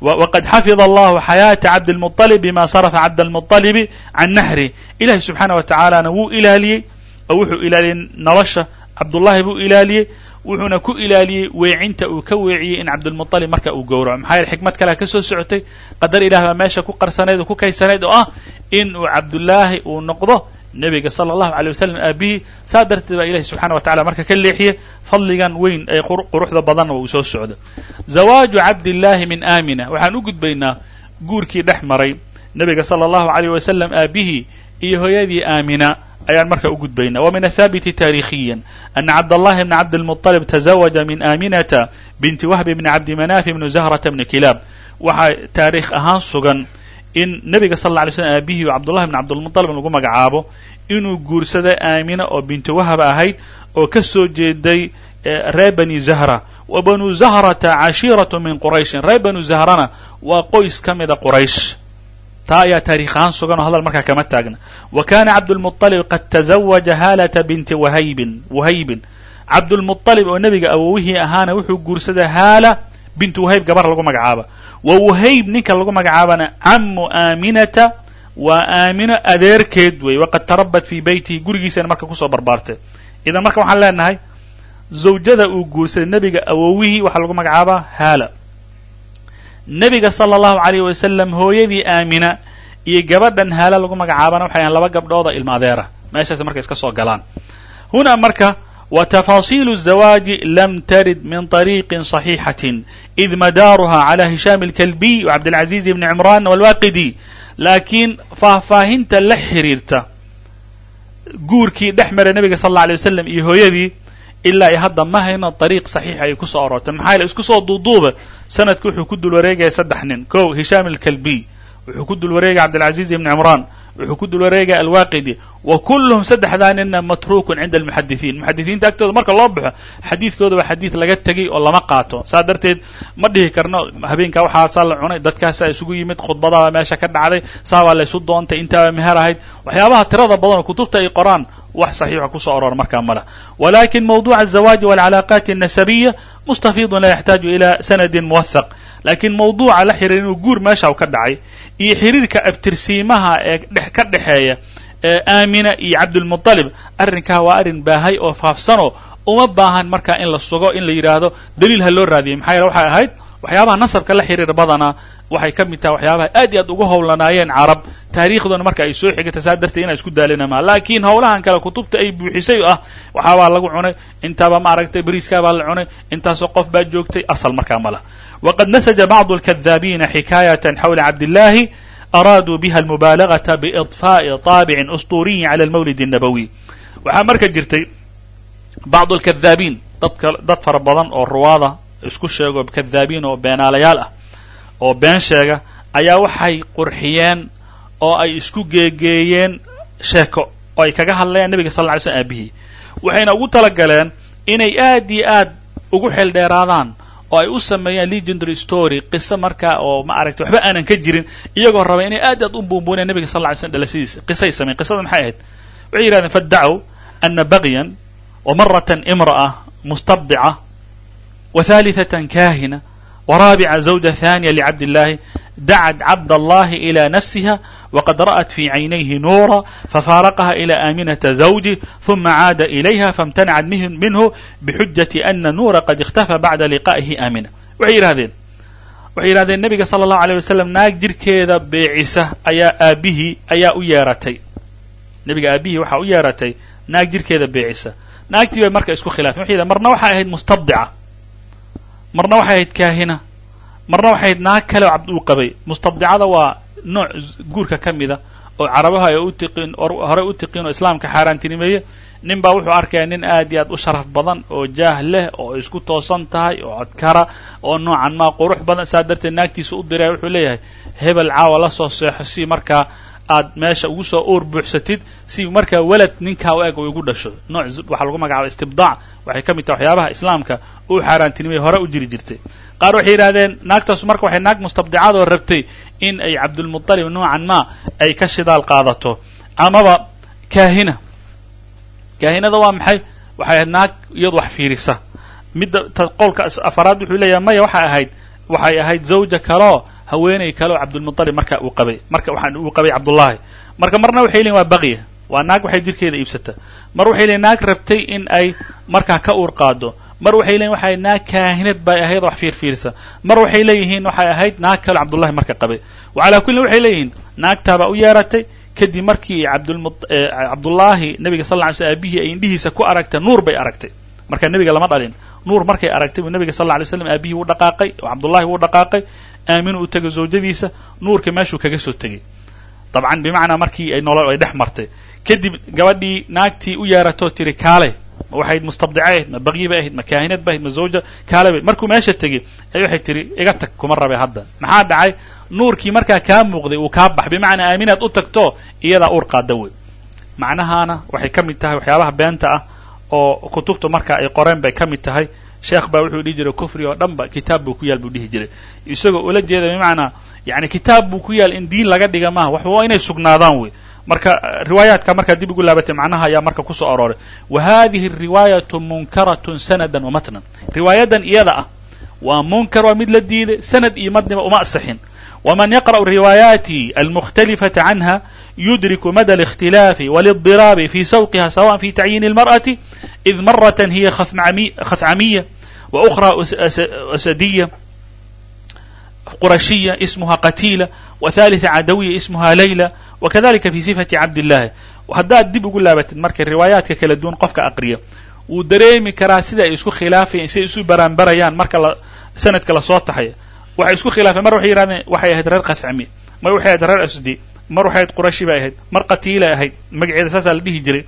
wqad xafid allahu xayaata cabdilmualib bima sarafa cabdalmualibi can nahri. Ilahi subxaana wa tacaalana wuu ilaaliyey wuxuu ilaaliyey nolosha cabdullahi buu ilaaliyey wuxuuna ku ilaaliyey weecinta uu ka weeciyey in cabdilmualib marka uu gowraco. Maxaa yaele xikmad kalea ka soo socotay qadar ilah baa meesha ku qarsanayd oo ku kaysanayd oo ah in uu cabdullaahi uu noqdo nebiga sala allahu alay wasalam aabihii saa darteed baa ilahi subxana wa tacala marka ka leexiyey fadligan weyn ee quruxda badanna uu soo socdo. Zawaaju cabdillaahi min aamina. Waxaan u gudbaynaa guurkii dhex maray. Nebiga sala allahu alayh wasalam aabihii iyo hooyadii aamina ayaan marka u gudbaynaa. Wa min athaabiti taarikhiya ana cabdallahi bna cabdilmuطalib tazawaja min aaminata binti wahbi bni cabdimanafi bni zahrata bni kilaab. Waxaa taariikh ahaan sugan in nabiga sal alla lay slm aabihii o cabdullahi bn cabdulmutalib lagu magacaabo inuu guursaday aamina oo bintu wahab ahayd oo ka soo jeeday eh, reer bani zahra. Wa banu zahrata cashiiratu min qurayshin reer banu zahrana waa qoys ka mida quraysh. Taa ayaa taarikh ahaan sugan oo hadal markaa kama taagna. Wa kaana cabdulmualib qad tazawaja haalata binti wahaybin wahaybin. Cabdulmualib oo nebiga awowihii ahaana wuxuu guursaday haala bintu wahayb gabar lagu magacaaba wa wahayb ninka lagu magacaabana camu aaminata waa aamino adeerkeed wey waqad tarabat fii beytihi gurigiisana marka ku soo barbaartay idan marka waxaan leenahay zawjada uu guursaday nebiga awowihii waxaa lagu magacaabaa haala nebiga sala allahu alayh wasalam hooyadii aamina iyo gabadhan haala lagu magacaabana waxay ahan laba gabdhooda ilma adeera meeshaas marka iska soo galaan huna marka وتفاصيل الزواج لم ترد من طريق صحيحة إذ مدارها على هشام الكلبي وعبد العزيز بن عمران والواقدي laakiin faahfaahinta la xiriirta guurkii dhex mara nebiga sal alla alay wasalam iyo hooyadii ilaa iyo hadda ma hayno dariiq saxiixa ay ku soo aroortay maxaa yaele isku soo duuduuba sanadka wuxuu ku dul wareegaya saddex nin kow hishaam alkalbiy wuxuu ku dul wareegaya cabdilcaziiz ibni cimraan wuxuu ku dul wareegaya alwaaqidi wa kulluhum saddexdaa nina matruukun cinda almuxadisiin muxadisiinta agtooda marka loo baxo xadiidkooda waa xadiid laga tegay oo lama qaato. Saa darteed ma dhihi karno habeenkaa waxaasaa la cunay dadkaasaa isugu yimid khudbadaaba meesha ka dhacday saabaa laysu doontay intaaba meher ahayd. Waxyaabaha tirada badan kutubta ay qoraan wax saxiixa ku soo aroora markaa ma leh walakin mawduuca azawaaji walcalaaqaati annasabiya mustafiidun laa yaxtaaju ila sanadin muwahaq lakiin mawduuca la xiriir inuu guur meesha ka dhacay iyo xiriirka abtirsiimaha ee ka dhexeeya ee aamina iyo cabdulmuطalib arrinkaa waa arrin baahay oo faafsanoo uma baahan markaa in la sugo in la yidhaahdo daliil ha loo raadiyay maxaa yeele waxay ahayd waxyaabaha nasabka la xiriir badanaa waxay ka mid tahay waxyaabaha aad iyo aad ugu howlanaayeen carab. Taariikhduna marka ay soo xigata saa darteed inaa isku daalinamaa. Laakiin howlahan kale kutubta ay buuxisay ah waxaabaa lagu cunay. Intaaba ma aragtay bariiskaabaa la cunay. Intaasoo qof baa joogtay asal markaa ma lah wqad nasaja bacdu اlkadaabina xikaayat xawla cabdillahi araaduu biha almubaalagaةa biiطfaaءi طaabicin usطuriyi cala almawlid الnabowi waxaa marka jirtay bacdu alkadaabiin dadka dad fara badan oo ruwaada isku sheego kadaabiin oo beenaalayaal ah oo been sheega ayaa waxay qurxiyeen oo ay isku geegeeyeen sheeko oo ay kaga hadlayaan nebiga sal ly slm aabihii waxayna ugu talagaleen inay aad iyo aad ugu xeeldheeraadaan oo ay u sameeyaan legendary story qiso markaa oo ma aragtay waxba aanan ka jirin iyagoo raba inay aad aad u buunbuunayaan nabiga sal lla ly slam dhalashadiisa. Qisay sameyen qisada maxay ahayd? Waxay yidhahdeen faddacow ana bagyan wa maratan imra'a mustabdica wa thalithatan kaahina wa raabica zawja thaniya licabdillaahi دعت عبد الله إلى نفسها وقد رأت في عينيه نورا ففارقها إلى آمنة زوجه ثم عاد إليها فامتنعت منه بحجة أن نور قد اختفى بعد لقائه آمنة waxay yidhahdeen waxay yidhahdeen nebiga sala allahu aleyh wasalam naag jirkeeda beecisa ayaa aabihii ayaa u yeeratay nebiga aabihii waxaa u yeeratay naag jirkeeda beecisa naagtii bay marka isku khilaafeen waxay yidhahdeen marna waxay ahayd mustabdica marna waxay ahayd kaahina marna waxay ahayd naag kale uu qabay. Mustabdicada waa nooc guurka ka mida oo carabaha ay u tiqiin horey u tiqiin oo islaamka xaaraantinimeeye. Nin baa wuxuu arkayaa nin aad iyo aad u sharaf badan oo jaah leh oo isku toosan tahay oo codkara oo noocan maa qurux badan. Saa darteed naagtiisa u diraya wuxuu leeyahay hebel caawa la soo seexo si markaa aad meesha ugu soo uur buuxsatid si markaa welad ninkaa u eg u igu dhasho. Nooc waxaa lagu magacaaba istibdaac waxay ka mid tahay waxyaabaha islaamka uu xaaraantinimay hore u jiri jirtay qaar waxay yidhahdeen naagtaasu marka waxay naag mustabdicadoo rabtay in ay cabdulmuطalib noocan maa ay ka shidaal qaadato. Amaba kaahina. Kaahinada waa maxay? Waxay ahayd naag iyadu wax fiirisa. Midda qowlka afaraad wuxuu leeyahay maya waxay ahayd waxay ahayd zawja kaleo haweenay kaleoo cabdulmuطalib marka uu qabay marka waxaa uu qabay cabdullaahi. Marka marna waxay leeyiin waa bakya waa naag waxay jirkeeda iibsata. Mar waxay leeyiin naag rabtay in ay markaa ka uur qaado mar waxay leeyihiin waxay naag kaahinad bay ahayd wax fiirfiirsa mar waxay leeyihiin waxay ahayd naag kaleo cabdullahi marka qabay. Wa kullin waxay leeyihiin naagtaabaa u yeeratay kadib markii cabdullaahi nebiga sal ly sl aabihii ay indhihiisa ku aragtay nuur bay aragtay. Marka nebiga lama dhalin. Nuur markay aragtay buu nebiga sal ly slam aabihii wuu dhaqaaqay oo cabdullahi wuu dhaqaaqay aaminu u tegay zawjadiisa nuurka meeshuu kaga soo tegey dabcan bimacnaa markii ay nolol ay dhex martay. Kadib gabadhii naagtii u yeeratoo tiri kaale ma waxayd mustabdica ahayd ma bakyi bay ahayd ma kaahinad ba ahayd ma zawja kaale bay markuu meesha tegey ay waxay tihi iga tag kuma rabe hadda. Maxaa dhacay? Nuurkii markaa kaa muuqday uu kaa bax bimacnaa aaminaad u tagto iyadaa uur qaada wey macnahaana waxay ka mid tahay waxyaabaha beenta ah oo kutubta marka ay qoreen bay ka mid tahay. Sheekh baa wuxuu dhihi jiray kufri oo dhan ba kitaab buu ku yaal buu dhihi jiray. Isagoo ula jeeda bimacnaa yani kitaab buu ku yaal in diin laga dhiga maaha wax inay sugnaadaan wey marka riwaayaadka markaa dib ugu laabatay macnaha ayaa marka kusoo arooray wa hadihi riwaayatu munkaratun sanadan wa matnan riwaayadan iyada ah waa munkar waa mid la diiday sanad iyo madniba uma asixin ومن يقرأ الروايات المختلفة عنها يدرك مدى الاختلاف والاضطراب في سوقها سواء في تعيين المرأة إذ مرة هي خثعمية وأخرى أسدية قرشية اسمها قتيلة وثالثة عدوية اسمها ليلى وكذلك wakadalika fii sifati cabdillaahi haddaad dib ugu laabatid marka riwaayaadka kala duwan qofka aqriya wuu dareemi karaa sida ay isku khilaafayaan siday isu baraanbarayaan marka sanadka la soo taxaya waxay isku khilaafeen mar waxay yidhahdeen waxay ahayd reer qascami mar waxay ahayd reer asdi mar waxay ahayd qurashi bay ahayd mar qatiila ahayd magaceeda saasaa la dhihi jiray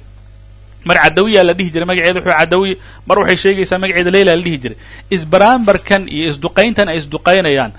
mar cadawiyaa la dhihi jiray magaceeda wuxuu cadawiy mar waxay sheegaysaa magaceeda leyla la dhihi jiray isbaraanbarkan iyo isduqayntan ay isduqaynayaan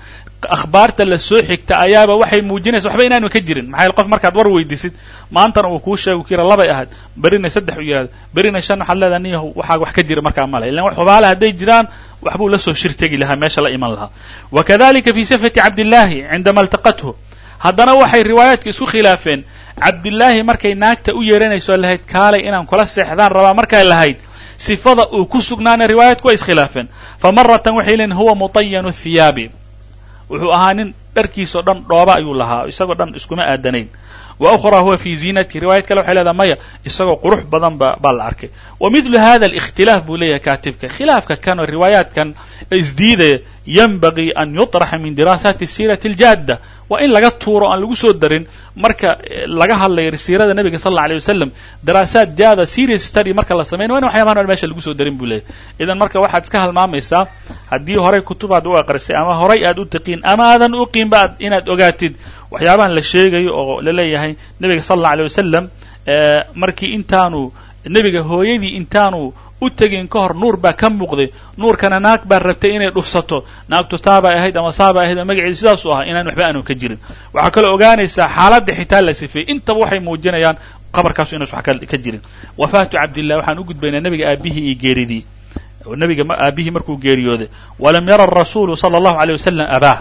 akhbaarta la soo xigta ayaaba waxay muujinaysa waxba inaanu ka jirin. Maxaa qof markaad war weydiisid maantana uu kuu sheego kira labay ahayd berina saddex u yihahdo berina shan waxaad leedaha niyahu waxaa wax ka jira markaa male ilan wax hubaale hadday jiraan waxbuu la soo shir lahaa meesha la iman lahaa. Wa kadalika fi sifati cabdillaahi cindama iltaqathu haddana waxay riwaayaadka isku khilaafeen cabdillaahi markay naagta u yeeranayso lahayd kaalay inaan kula seexdaan rabaa markay lahayd sifada uu ku sugnaana riwaayaadku way iskhilaafeen fa maratan waxay leeyiin huwa mutayanu thiyaabi wuxuu ahaa nin dharkiisao dhan dhooba ayuu lahaa isagoo dhan iskuma aadanayn. Wa ukhraa huwa fi ziinati riwaayad kale waxay leedaha maya isagoo qurux badan ba baa la arkay. Wa midlu hada alikhtilaaf buu leeyahay kaatibka. Khilaafka kan oo riwaayaadkan isdiidaya yanbagii an yuطraxa min diraasaati siirati اljaadda waa in laga tuuro aan lagu soo darin marka laga hadlayo siirada nebiga sal alla alay wasalam daraasaad jaada serious study marka la sameyn wa in waxyaabahan o meesha lagu soo darin buu leeyahy idan marka waxaad iska halmaamaysaa haddii horay kutubaad u aqrisay ama horay aad u tiqiin ama aadan uqiinba ad inaad ogaatid waxyaabahan la sheegayo oo la leeyahay nebiga sal alla alay wasalam markii intaanu nebiga hooyadii intaanu u tegin ka hor nuur baa ka muuqday. Nuurkana naag baa rabtay inay dhufsato naagtu taabay ahayd ama saabay ahayd magaceedu sidaasu ahaa inaan waxba aanu ka jirin. Waxaa kaloo ogaanaysaa xaaladda xitaa la sifeeyey intaba waxay muujinayaan qabarkaasu inuusan wax ka jirin. Wafaatu cabdillah waxaan u gudbaynaa nebiga aabihii iyo geeridii. Nebiga aabihii markuu geeriyooday. Walam yara arasuulu sala allahu aleyh wasalam abaah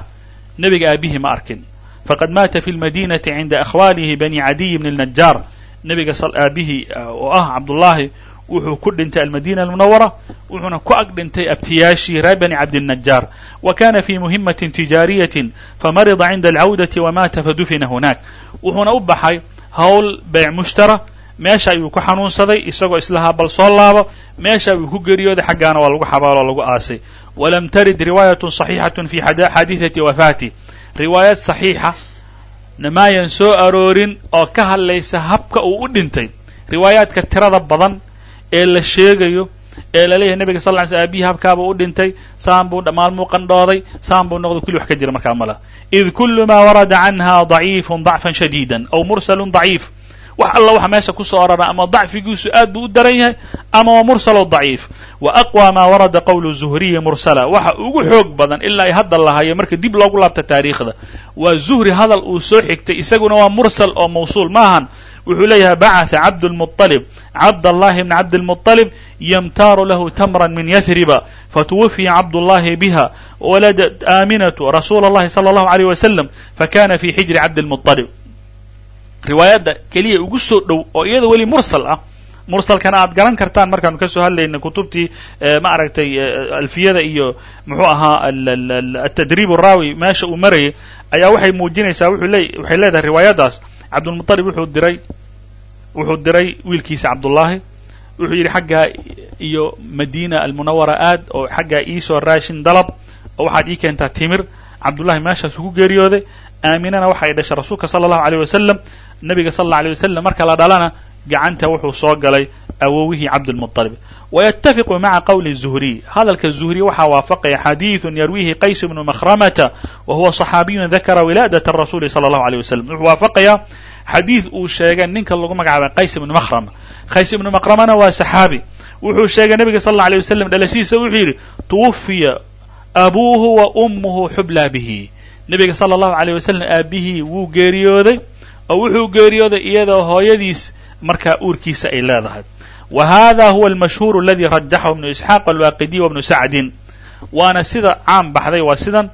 nebiga aabihii ma arkin. Faqad maata fi lmadinati cinda akhwaalihi bani cadiy bni lnajaar nebiga aabihii oo ah cabdullaahi wuxuu ku dhintay almadiina almunawara wuxuuna ku agdhintay abtiyaashii reer bani cabdinajaar wa kana fi muhimatin tijaariyatin famarida cinda alcawdati wamaata fadufina hunaak. Wuxuuna u baxay howl beec mushtara meesha ayuu ku xanuunsaday isagoo islahaa bal soo laabo meesha buu ku geeriyooday xaggaana waa lagu xabaaloo lagu aasay. Walam tarid riwaayatu saxiixatu fi xadiidati wafaatih riwaayad saxiixa namaayan soo aroorin oo ka hadlaysa habka uu u dhintay. Riwaayaadka tirada badan ee la sheegayo ee la leeyahay nebiga sal ly sl abihi habkaaba u dhintay saan buu maalmuu qandhooday saan buu noqday kulli wax ka jira markaa mala id kullu maa warada canha daciifun dacfan shadiidan aw mursalu daciif wax alla waxa meesha ku soo orara ama dacfigiisu aad buu u daran yahay ama waa mursalo daciif wa aqwa maa warada qowlu zuhriyi mursala waxa ugu xoog badan ilaa ay hadda lahayo marka dib loogu laabta taariikhda. Waa zuhri hadal uu soo xigtay isaguna waa mursal oo mawsuul maahan wuxuu leeyahay bacatha cabdulmuطalib cabdallahi bna cabdilmuطalib yamtaaru lahu tamra min yahriba fatuwafiya cabdullahi biha waladat aaminatu rasuula اllahi salى اllahu aleyh wasalam fakana fi xijri cabdilmuطalib riwaayadda keliya ugu soo dhow oo iyada weli mursal ah mursalkana aad garan kartaan markaanu ka soo hadlayna kutubtii ma aragtay alfiyada iyo muxuu ahaa atadriib raawi meesha uu marayay ayaa waxay muujinaysaa wuxuu le waxay leedahay riwaayaddaas cabdulmuطalib wuxuu diray wuxuu diray wiilkiisa cabdullaahi. Wuxuu yidhi xaggaa iyo madiina almunawara aad oo xaggaa iisoo raashin dalab oo waxaad ii keentaa timir. Cabdullahi meeshaasuu ku geeriyooday. Aaminana waxay dhashay rasuulka sala allahu aleyh wasalam nebiga sal alla alay wasalam marka la dhalana gacanta wuxuu soo galay awowihii cabdilmuطalib wayatafiqu maca qowli zuhriy hadalka zuhriy waxaa waafaqaya xadiiثu yarwihi qays bnu makhramata wa huwa صaxaabiyun dakara wilaadat الrasuli salى اllahu alيه wasalam wuxuu waafaqayaa xadiid uu sheegay ninka lagu magacaabay qays ibnu makhrama qays ibnu makramana waa saxaabi wuxuu sheegay nebiga sal اlه alيه wasalam dhalasiisa wuxuu yidhi tuwafiya abuuhu wa umuhu xublaa bihi nebiga sala allahu aleyh wasalam aabihii wuu geeriyooday oo wuxuu geeriyooday iyadoo hooyadiis markaa uurkiisa ay leedahay wa hada huwa almashhuur aladi rajaxahu ibnu isxaaq alwaaqidiy wabnu sacdin waana sida caan baxday waa sidan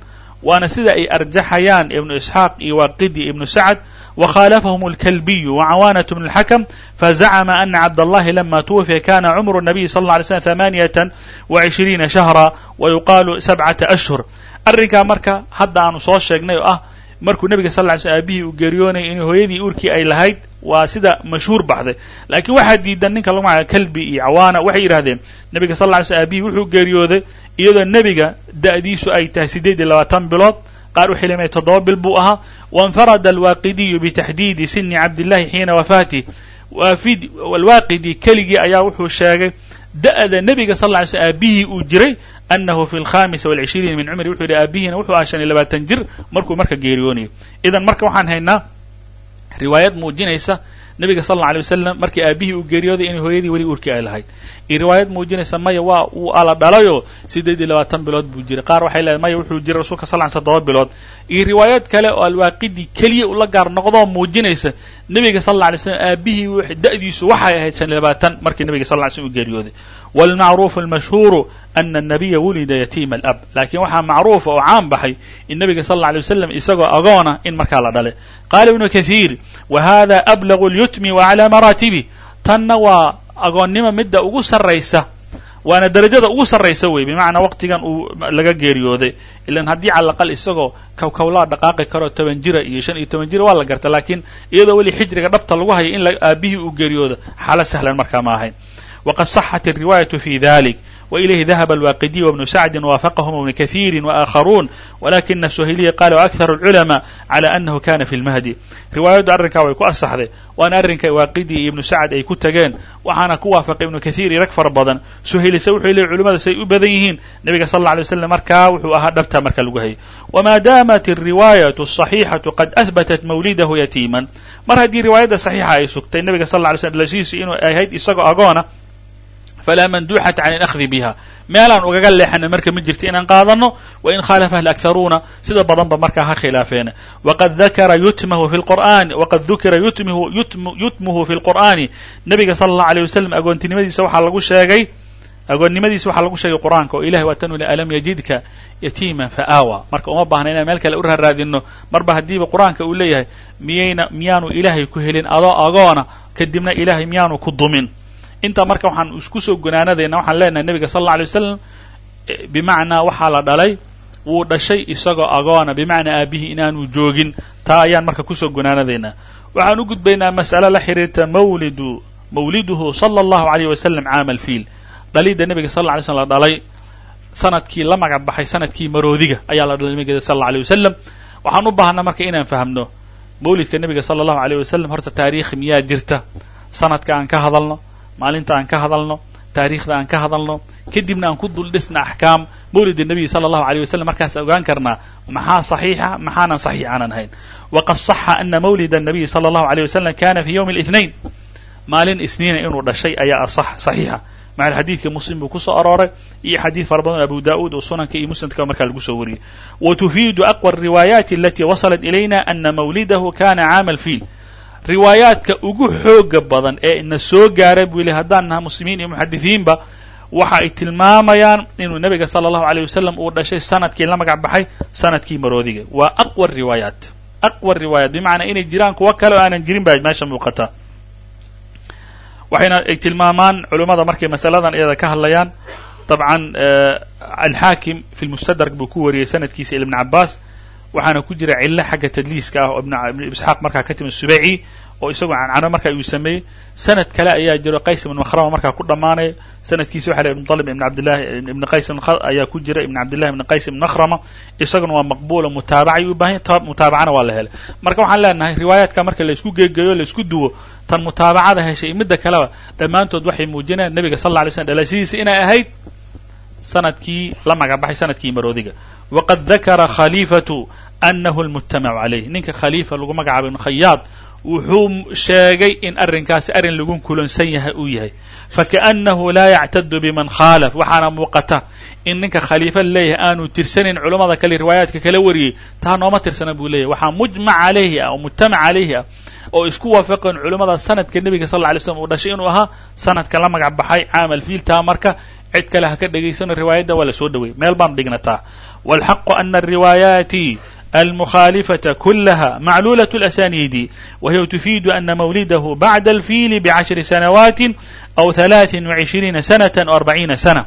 waana sida ay arjaxayaan ibnu isxaaq iyo waaqidi ibnu sacd وخالفهم الكلبي وعوانة بن الحكم فزعم أن عبد الله لما توفي كان عمر النبي صلى الله عليه وسلم ثمانية وعشرين شهرا ويقال سبعة أشهر arrinkaa marka hadda aanu soo sheegnay oo ah markuu nebiga sal ly sl aabihii uu geeriyoonayay in hooyadii uurkii ay lahayd waa sida mashhuur baxday. Laakiin waxaa diidan ninka lagu magacayo kalbi iyo cawaana waxay yidhahdeen nebiga sal ly sl aabihii wuxuu geeriyooday iyadoo nebiga da'diisu ay tahay siddeed iyo labaatan bilood qaar waxay leeyahay toddoba bil buu ahaa. Wainfarada alwaaqidiyu bitaxdiidi sini cabdillahi xiina wafaatih alwaaqidi keligii ayaa wuxuu sheegay da'da nebiga sal lla ly slm aabihii uu jiray annahu fi alkhamisa walcishriina min cumri wuxuu yidhi aabihiina wuxuu ahaa shan iyo labaatan jir markuu marka geeriyoonayo idan marka waxaan haynaa riwaayad muujinaysa nebiga sal alla alay wasalam markii aabihii uu geeriyooday inay hooyadii weli uurkii ay lahayd. Iyo riwaayad muujinaysa maya waa uu ala dhalayoo siddeed iyo labaatan bilood buu jiray. Qaar waxay leedahay maya wuxuu jiray rasuulka sal ly toddoba bilood. Iyo riwaayad kale oo alwaaqidii keliya ula gaar noqdoo muujinaysa nebiga sal alla alay slam aabihii da'diisu waxay ahayd shan iyo labaatan markii nebiga sal lla ly slm uu geeriyooday. Waalmacruufu almashhuuru ana annabiya wulida yatiima alab. Laakiin waxaa macruufa oo caan baxay in nebiga sal alla alay wasalam isagoo agoona in markaa la dhalay qaala ibnu kathiir wa hada ablagu lyutmi wa calaa maraatibi tanna waa agoonnima midda ugu sarraysa waana derajada ugu sarraysa wey bimacnaa waqtigan uu laga geeriyooday. ilan haddii calaqal isagoo kawkawlaa dhaqaaqi karo toban jira iyo shan iyo toban jira waa la garta laakiin iyadoo weli xijriga dhabta lagu hayo in aabbihii uu geeriyooda xaalo sahlan markaa ma ahayn waqad saxat alriwaayatu fi dalik وإليه ذهب الواقدي وابن سعد وافقهم ابن كثير وآخرون ولكن السهيلي قال وأكثر العلماء على أنه كان في المهدي riwaayaddu arrinkaa way ku asaxday waana arrinka waaqidi iyo ibnu sacad ay ku tageen waxaana ku waafaqay ibnu kathiir iyo rag fara badan suhaylise wuxuu leey culimmada say u badan yihiin nebiga sal alla alay waslam markaa wuxuu ahaa dhabta marka lagu hayay wma damat الriwaayaة الصaxiixaةu qad ahbatat mawlidahu yatiiman mar haddii riwaayadda saxiixa ay sugtay nebiga sal lla alay slm dhalashihiisi inuu ahayd isagoo agoona falaa manduuxata can alأkhdi biha meelaan ugaga leexana marka ma jirto inaan qaadano wain khaalafaha alakharuuna sida badanba markaa ha khilaafeena waqad dukira yutmuhu fi lqur'aani nebiga sala allahu aleyh wasalam agoontinimadiisa waxaa lagu sheegay agoonnimadiisa waxaa lagu sheegay qur'aanka oo ilahi waa tan uli alam yajidka yatiiman fa aawa marka uma baahna inaan meel kale u raaraadino marba haddiiba qur'aanka uu leeyahay miyayna miyaanu ilaahay ku helin adoo agoona kadibna ilaahay miyaanu ku dumin intaa marka waxaan isku soo gonaanadayna waxaan leenahay nebiga sal alla alay wasalam bimacnaa waxaa la dhalay wuu dhashay isagoo agoona bimacnaa aabihii inaanu joogin. Taa ayaan marka ku soo gonaanadaynaa waxaan u gudbaynaa mas'alo la xiriirta mawlidu mawliduhu sala allahu alayh wasalam caama alfiil dhalidda nebiga sal alla alay slam la dhalay sannadkii la magac baxay sannadkii maroodiga ayaa la dhalay nebiga sal alla alay wasalam waxaan u baahnaa marka inaan fahamno mawlidka nebiga sala allahu alayh wasalam horta taariikhi miyaa jirta? Sanadka aan ka hadalno maalinta aan ka hadalno taariikhda aan ka hadalno kadibna aan ku duldhisna axkaam mawlid nabiy sala allahu aleyh wasalam markaas ogaan karnaa maxaa saxiixa maxaanan saxiix aanan ahayn. Waqad saxa ana mawlid nabiy sala allahu aleyh wasalam kana fi yowmi lithnain maalin isniina inuu dhashay ayaa asax saxiixa. Macal xadiidka muslim buu ku soo arooray iyo xadiid fara badan abu daa'uud oo sunanka iyo musnadka markaa lagu soo wariyey. Wa tufiidu aqwa ariwaayaati alatii wasalat ilayna ana mawlidahu kana caama alfiil riwaayaadka ugu xooga badan ee ina soo gaaray buu yili haddaan naha muslimiin iyo muxadisiinba waxa ay tilmaamayaan inuu nebiga sala allahu aleyh wasalam uu dhashay sannadkii la magac baxay sannadkii maroodiga. Waa aqwa riwaayaat aqwa riwaayaat bimacnaa inay jiraan kuwo kale oo aanan jirin baa meesha muuqata. Waxayna ay tilmaamaan culimmada markay masaladan iyada ka hadlayaan. Dabcan alxaakim fi lmustadrak buu ku wariyey sanadkiisa ibn cabaas waxaana ku jira cillo xagga tadliiska ah oo ibn isxaaq markaa ka timid subeci oo isagoo cancano markaa uu sameeyey. Sanad kale ayaa jiro qays ibn makhrama markaa ku dhammaanaya sanadkiisa waxa la ibn talib ibn cabdillahi ibn qays ayaa ku jira ibn cabdillahi ibn qays ibn makhrama. Isaguna waa maqbuulo mutaabacay u baahan mutaabacana waa la helay. Marka waxaan leenahay riwaayaadka marka la isku geegeeyo la isku duwo tan mutaabacada heshay midda kaleba dhammaantood waxay muujinayaan nebiga sal alla alay slam dhalashadiisa inay ahayd? Sanadkii la magabaxay sannadkii maroodiga. Waqad dakara khaliifatu anahu lmujtamacu calayh ninka khaliifa lagu magacaabo ibn khayaad wuxuu sheegay in arrinkaasi arrin lagu kulansan yahay uu yahay fakaأnahu laa yactadu biman khaalaf waxaana muuqata in ninka khaliifa leeyahay aanu tirsanayn culammada kale riwaayaadka kala wariyey taa nooma tirsana buu leeyahy waxaa mujmac calayhi ah oo mujtamac calayhi ah oo isku waafaqeen culimmada sanadka nebiga sal lla alay slam uu dhashay inuu ahaa sanadka la magac baxay caamal fiil taa marka cid kale ha ka dhegaysano riwaayadda waa la soo dhowey meel baanu dhignataa wاlxaqu ana الriwaayaati المخالفة كلها معلولة الأسانيد وهي تفيد أن مولده بعد الفيل بعشر سنوات أو ثلاث وعشرين سنة أو أربعين سنة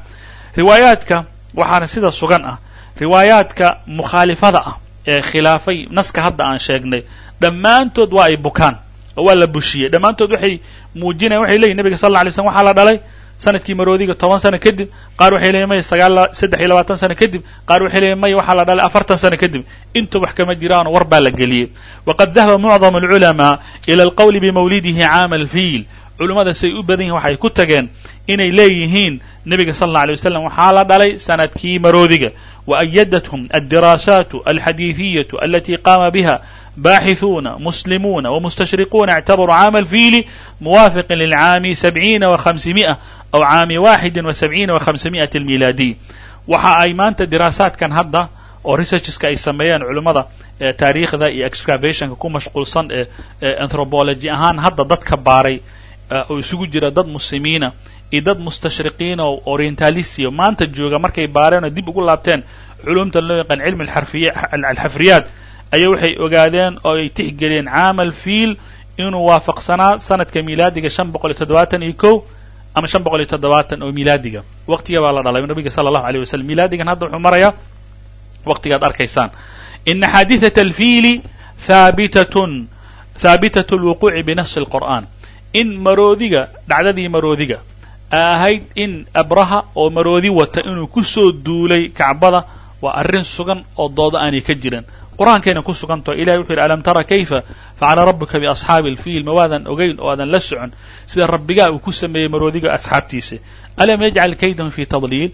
riwaayaadka waxaana sida sugan ah riwaayaadka mukhaalifada ah ee khilaafay naska hadda aan sheegnay dhammaantood waa ay bukaan oo waa la bushiyey dhammaantood waxay muujinayan waxay leyihin nebiga sal lla alay slm waxaa la dhalay sannadkii maroodiga toban sano kadib qaar waxay leeyiin may sagaal saddex iyo labaatan sano kadib qaar waxay leeyiin may waxaa la dhalay afartan sano kadib. Inta wax kama jiraano war baa la geliyey. Waqad dahaba mucdam alculamaa ila alqowli bimawlidihi caama alfiil. Culummada say u badan yihiin waxay ku tageen inay leeyihiin nebiga sal alla alay wasalam waxaa la dhalay sannadkii maroodiga. Wa ayadathum addiraashaatu alxadiidiyatu alatii qaama biha باحثون مسلمون ومستشرقون اعتبروا عام الفيل موافق للعام سبعين وخمسمائة أو عام واحد وسبعين وخمسمائة الميلادي waxa ay maanta diraasaadkan hadda oo researcheska ay sameeyaan culummada taariikhda iyo excavationka ku mashquulsan ee anthropology ahaan hadda dadka baaray oo isugu jira dad muslimiina iyo dad mustashriqiin oo orientalisia maanta jooga markay baareen oo dib ugu laabteen culumta loo yaqaan cilmi alxafriyaat ayaa waxay ogaadeen oo ay tixgeliyeen caamal fiil inuu waafaqsanaa sanadka milaadiga shan boqol iyo toddobaatan iyo kow ama shan boqol iyo toddobaatan oo milaadiga. Waqtiga baa la dhalay nabiga sala allahu aleyh wasalam milaadigan hadda wuxuu marayaa waqtigaad arkaysaan. Ina xaadithata alfiili haabitatun haabitat lwuquuci binafsi alqur'aan. In maroodiga dhacdadii maroodiga ahayd in abraha oo maroodi wata inuu ku soo duulay kacbada waa arrin sugan oo dooda aanay ka jiran qur'aankayna ku sugantaho ilahi wuxu yidhi alam tara kayfa facala rabbuka biasxaabi alfiil ma waadan ogayn oo aadan la socon sida rabbigaa uu ku sameeyey maroodiga asxaabtiisa. Alam yajcal kaydahum fii tadliil?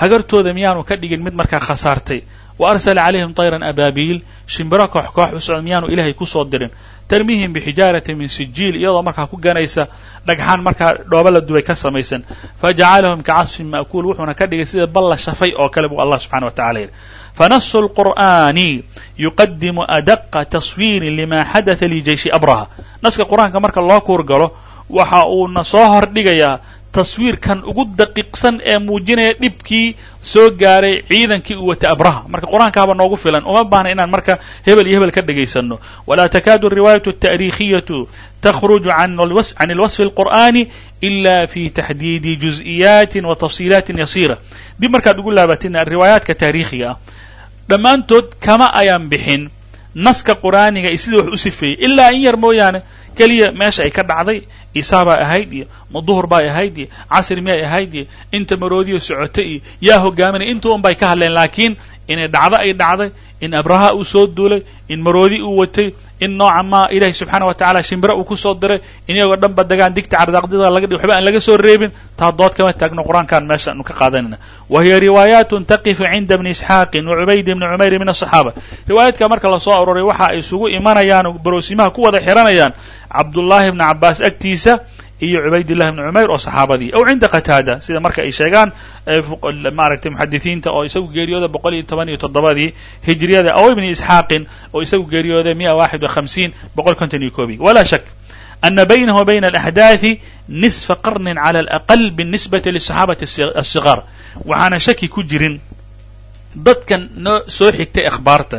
Hagartooda miyaanu ka dhigin mid markaa khasaartay. Wa arsala calayhim tayran abaabiil shimbiro koox koox u socda miyaanu ilaahay ku soo dirin. Tarmihim bixijaaratin min sijiil iyadoo markaa ku ganaysa dhagxaan markaa dhooba la dubay ka samaysan. Fajacalahum kacasfin ma'kuul wuxuuna ka dhigay sida balla shafay oo kale buu allah subxana wa tacala yidhi fanasu lqur'ani yuqadimu adaqa taswiirin lima xadatha lijeyshi abraha naska qur-aanka marka loo kuurgalo waxa uuna soo hordhigayaa taswiirkan ugu daqiiqsan ee muujinaya dhibkii soo gaaray ciidankii uu wata abraha marka qur-aankaaba noogu filan uma baahna inaan marka hebel iyo hebel ka dhagaysano walaa takaadu riwaayatu الtaarikhiyatu تخرج عن الوصف, عن الوصف القرآني إلا في تحديد جزئيات وتفصيلات يسيرة dib markaad ugu laabatina riwaayaadka taariikhiga ah dhammaantood kama ayaan bixin. Naska qur'aaniga iyo sidii wax u sifeeyey. Ilaa in yar mooyaane keliya meesha ay ka dhacday isaabaa ahayd iyo ma duhur bay ahayd iyo casri miyay ahayd iyo inta maroodiyo socotay iyo yaa hogaaminay inta un bay ka hadleen laakiin inay dhacdo ay dhacday in abraha uu soo duulay in maroodi uu watay in nooca maa ilahi subxaana wa tacala shimbiro uu ku soo diray in iyagoo dhanba degaan digta cardaaqdida laga dhig waxba aan laga soo reebin taa dood kama taagno qur'aankan meesha anu ka qaadanayna wa hiya riwaayaatun taqifu cinda bni isxaaqin wa cubayd bni cumayr min asaxaaba riwaayaadka marka la soo aroray waxa ay isugu imanayaan oo baroosimaha ku wada xiranayaan cabdullaahi bni cabaas agtiisa iyo cubaydillahi bni cumayr oo saxaabadii. Aw cinda qataada sida marka ay sheegaan maaragtay muxadisiinta oo isagu geeriyooda boqol iyo toban iyo toddobadii hijriyada aw ibni isxaaqin oo isagu geeriyooday miya waaxid wa hamsiin boqol konton iyo koobi walaa shak ana baynahu bayna alaxdaaثi nisfa qarnin cala alaqal binisbati lisaxaabati asigaar waxaana shaki ku jirin dadkan noo soo xigtay akhbaarta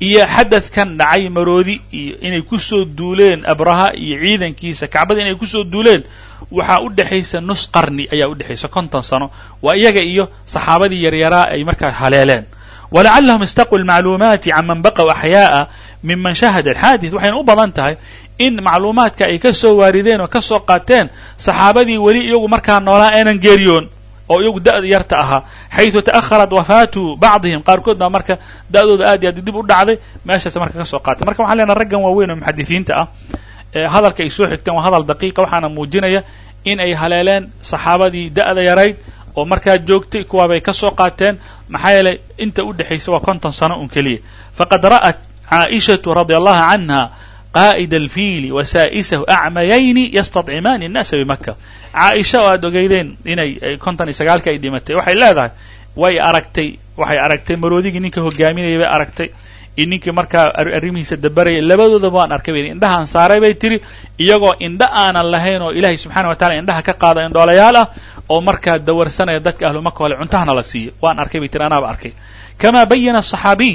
iyo xadadkan dhacay maroodi iyo inay ku soo duuleen abraha iyo ciidankiisa kacbada inay ku soo duuleen waxaa u dhexaysa nus qarni ayaa u dhexaysa konton sano. Waa iyaga iyo saxaabadii yaryaraa ay markaa haleeleen. Walacallahum istaquu lmacluumaati can man baqow axyaa'a miman shahada alxaadith. Waxayna u badan tahay in macluumaadka ay ka soo waarideen oo ka soo qaateen saxaabadii weli iyagu markaa noolaa aanan geeriyoon oo iyagu da'da yarta ahaa xayثu ta'aharat wafaatu bacdihim. Qaarkood baa marka da'dooda aad iyo aad dib u dhacday meeshaas marka ka soo qaatay. Marka waxan leenaha raggan waaweyn oo muxadisiinta ah hadalka ay soo xigteen waa hadal daqiiqa waxaana muujinaya in ay haleeleen saxaabadii da'da yarayd oo markaa joogtay kuwaabay ka soo qaateen. Maxaa yeelay inta u dhexaysa waa konton sano un keliya. Faqad ra'at caaishatu radi allahu canha qaa'ida alfiili wa saa'isahu acmayayni yastadcimaani annaasa bimakka caaisha oo aada ogeydeen inay kontan iyo sagaalka ay dhimatay waxay leedahay way aragtay waxay aragtay maroodigii ninka hogaaminayay bay aragtay iyo ninkii markaa arrimihiisa dabarayay labadoodaba waan arkay bay indhahaan saaray bay tiri iyagoo indha aanan lahayn oo ilaahay subxana wa tacala indhaha ka qaada indhoolayaal ah oo markaa dawarsanaya dadka ahlumaka hole cuntahana la siiyo waan arkay bay anaaba arkay kamaa bayana asaxaabiy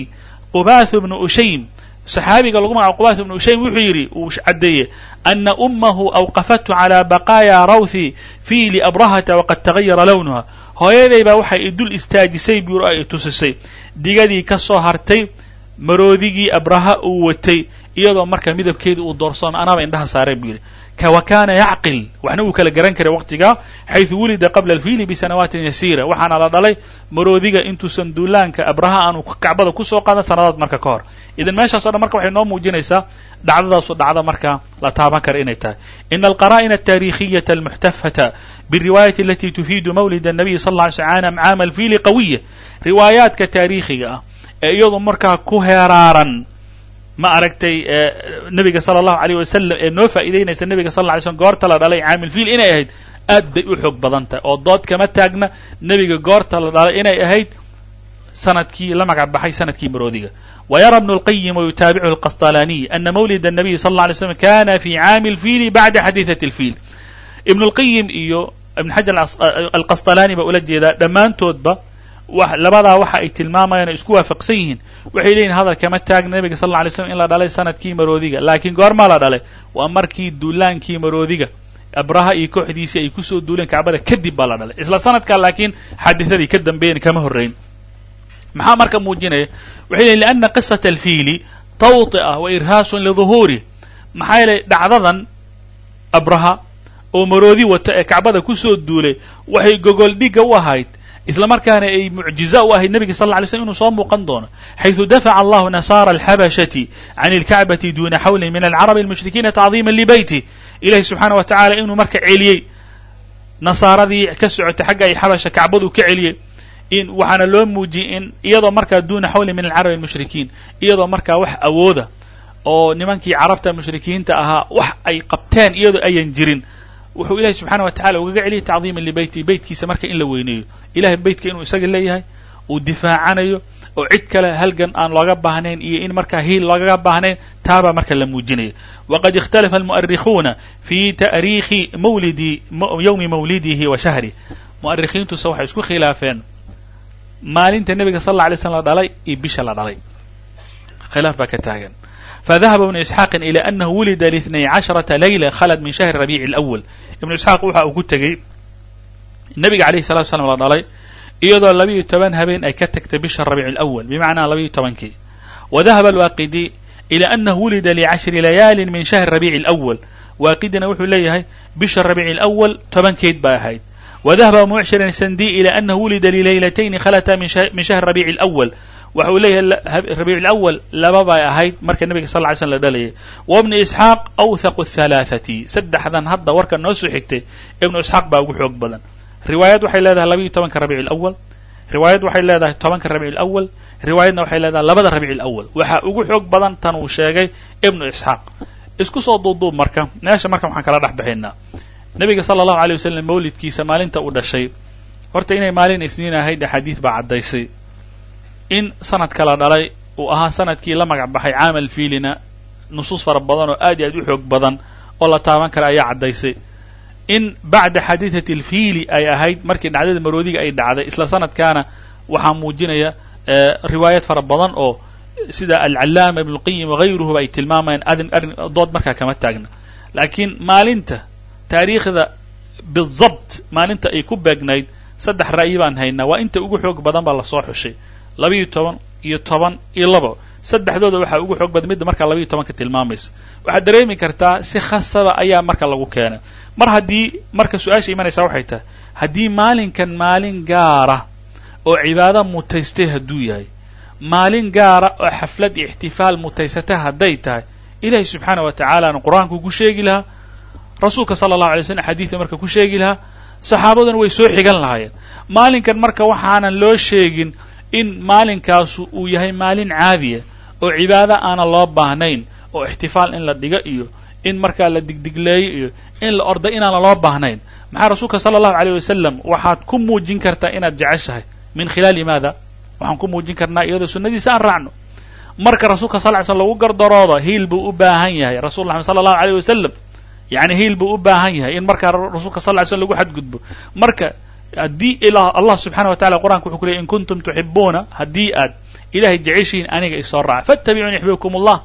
qubaahu bnu ushaym saxaabiga lagu magaco qubath ibnu ushaym wuxuu yidhi uu caddeeyey ana ummahu awqafathu calى baqaaya rawthi fiili abrahata waqad tagayara lawnuha. Hooyaday baa waxay i dul istaajisay buu ay tusisay. Digadii ka soo hartay maroodigii abraha uu watay iyadoo marka midabkeedii uu doorsooma anaaba indhaha saaray buu yidhi. Wa kana yacqil waxna wuu kala garan karay waqtigaa xayثu wulida qabla alfiili bisanawaatin yasiira. Waxaana la dhalay maroodiga intuusan duulaanka abraha aanu kacbada ku soo qaadan sanadaad marka ka hor idan meeshaas o dhan marka waxay noo muujinaysaa dhacdadaasu dhacda markaa la taaban kara inay tahay. Ina alqara'ina altaarikhiyata almuxtafata biriwaayati alati tufiidu mawlid الnabiy sal lla ly slm caama alfiili qawiya riwaayaadka taariikhiga ah ee iyadu markaa ku heeraaran ma aragtay nebiga sala allahu alayh wasalam ee noo faa'iidaynaysa nebiga sal lla ly slm goorta la dhalay caamilfiil inay ahayd aad bay u xoog badan tahay. Oo dood kama taagna nebiga goorta la dhalay inay ahayd sannadkii la magac baxay sannadkii maroodiga ويرى ابن القيم ويتابعه القسطلاني أن مولد النبي صلى الله عليه وسلم كان في عام الفيل بعد حديثة الفيل ابن القيم iyo ibn xajar alqasطalaani ba ula jeedaa dhammaantoodba labadaa waxa ay tilmaamayaan isku waafaqsan yihiin waxay leeyihin hadal kama taagna nebiga sal lla alay slam in la dhalay sanadkii maroodiga laakiin goormaa la dhalay waa markii duulaankii maroodiga abraha iyo kooxdiisii ay kusoo duuleen kacbada kadib baa la dhalay isla sanadkaa laakiin xaadithadii ka dambeeyen kama horrayn maxaa marka muujinaya waxay leeyiin lianna qisata alfiili tawti'a wa irhaasun liduhuurih maxaa yeelay dhacdadan abraha oo maroodi wata ee kacbada ku soo duulay waxay gogol dhiga u ahayd. Islamarkaana ay mucjiza u ahayd nebiga sal lla lay slm soo muuqan doono. Xayu dafaca allahu nasaara alxabashati can اlkacbati duna xawlin min alcarabi almushrikiina tacdiima libayti ilahi subxaana wa tacala inuu marka celiyey nasaaradii ka socota xagga ay xabasha kacbadu ka celiyey waxaana loo muujiyey in iyadoo markaa duna xawlin min alcarabi almushrikiin iyadoo markaa wax awooda oo nimankii carabta mushrikiinta ahaa wax ay qabteen iyadoo ayan jirin. Wuxuu ilahi subxaana wa tacala ugaga celiyay tacdiiman libeyti beytkiisa marka in la weyneeyo. Ilahay beytka inuu isaga leeyahay uu difaacanayo oo cid kale halgan aan looga baahnayn iyo in markaa hiil loogaga baahnayn taabaa marka la muujinaya. Waqad ikhtalafa almu'arikhuuna fi ta'riikhi mawlidi yowmi mawlidihi wa shahrih mu'arikhiintuse waxay isku khilaafeen maalinta nebiga sal alla alay slam la dhalay iyo bisha la dhalay. Khilaaf baa ka taagan. Fadahaba ibnu isxaaqin ilaa anahu wulida liitnay casharata layla khalad min shahri rabiici alawal ibnu isxaaq waxa uu ku tegey nebiga alayhi salatu slam la dhalay iyadoo labiiyo toban habeen ay ka tagtay bisha rabiici alawal bimacnaa labayo tobankii. Wadahaba alwaaqidi ilaa anahu wulida licashri layaalin min shahri rabiici alawal waaqidina wuxuu leeyahay bisha rabiici alawal tobankeed ba ahayd. وذهب معشر سندي إلى أنه wulida لlayلتين khلta min شhهر ربيع الأول waxa uu leeyahay rabiic اlأwl laba bay ahayd marka nebiga sal ly slm la dhalayay wbnu isxaaq awthaqu الhalaaثati saddexdan hadda warka noo soo xigtay ibnu isxaaq baa ugu xoog badan riwaayad waxay leedahay labayo tobanka rabic اlأwl riwaayad waxay leedahay tobanka rabic اlأwl riwaayadna waxay leedahay labada rabic اlأwl waxaa ugu xoog badan tan uu sheegay ibnu isxaaq isku soo duuduub marka meesha marka waxaan kala dhex baxaynaa nebiga sala allahu alay wasalam mawlidkiisa maalinta u dhashay. Horta inay maalin isniin ahayd axaadiid baa caddaysay. In sanadka la dhalay uu ahaa sannadkii la magac baxay caamal fiilina nusuus fara badan oo aad iyo aad u xoog badan oo la taaban kara ayaa caddaysay. In bacda xadiidati alfiili ay ahayd markii dhacdada maroodiga ay dhacday isla sanadkaana waxaa muujinaya riwaayad fara badan oo sida alcallaama ibnuulqayim wagayruhuba ay tilmaamayaan dood markaa kama taagna. Laakiin maalinta taariikhda bidabt maalinta ay ku beegnayd saddex ra'yi baan haynaa. Waa inta ugu xoog badan baa la soo xushay. labiiyo toban iyo toban iyo labo. Saddexdooda waxaa ugu xoog badan. Midda markaa labiiyo tobanka tilmaamaysa. Waxaad dareemi kartaa si khasaba ayaa marka lagu keenay. Mar haddii marka su'aasha imanaysaa waxay tahay haddii maalinkan maalin gaara oo cibaado mutaystay hadduu yahay maalin gaara oo xaflad iyo ixtifaal mutaysata hadday tahay ilaahay subxaana wa tacaalaana qur'aanku ku sheegi lahaa rasuulka sala allahu alay slam xadiidka marka ku sheegi lahaa saxaabaduna way soo xigan lahaayeen. Maalinkan marka waxaanan loo sheegin in maalinkaasu uu yahay maalin caadiya oo cibaado aanan loo baahnayn oo ixtifaal in la dhigo iyo in markaa la digdigleeyo iyo in la orday inaanan loo baahnayn. Maxaa rasuulka sala allahu aleyh wasalam waxaad ku muujin kartaa inaad jeceshahay? Min khilaali maada? Waxaan ku muujin karnaa iyadoo sunnadiisa aan raacno. Marka rasuulka sal ly slm lagu gardaroodo hiil buu u baahan yahay. Rasul llahi sala allahu aleyh wasalam yani hiil buu u baahan yahay in markaa rasuulka sal ly slm lagu xadgudbo marka haddii allah subxana wa tacala qur'anka wuxuu ku leeyay in kuntum tuxibuuna haddii aad ilahay jeceshihiin aniga isoo raaca fattabicuuni yuxbibkum allah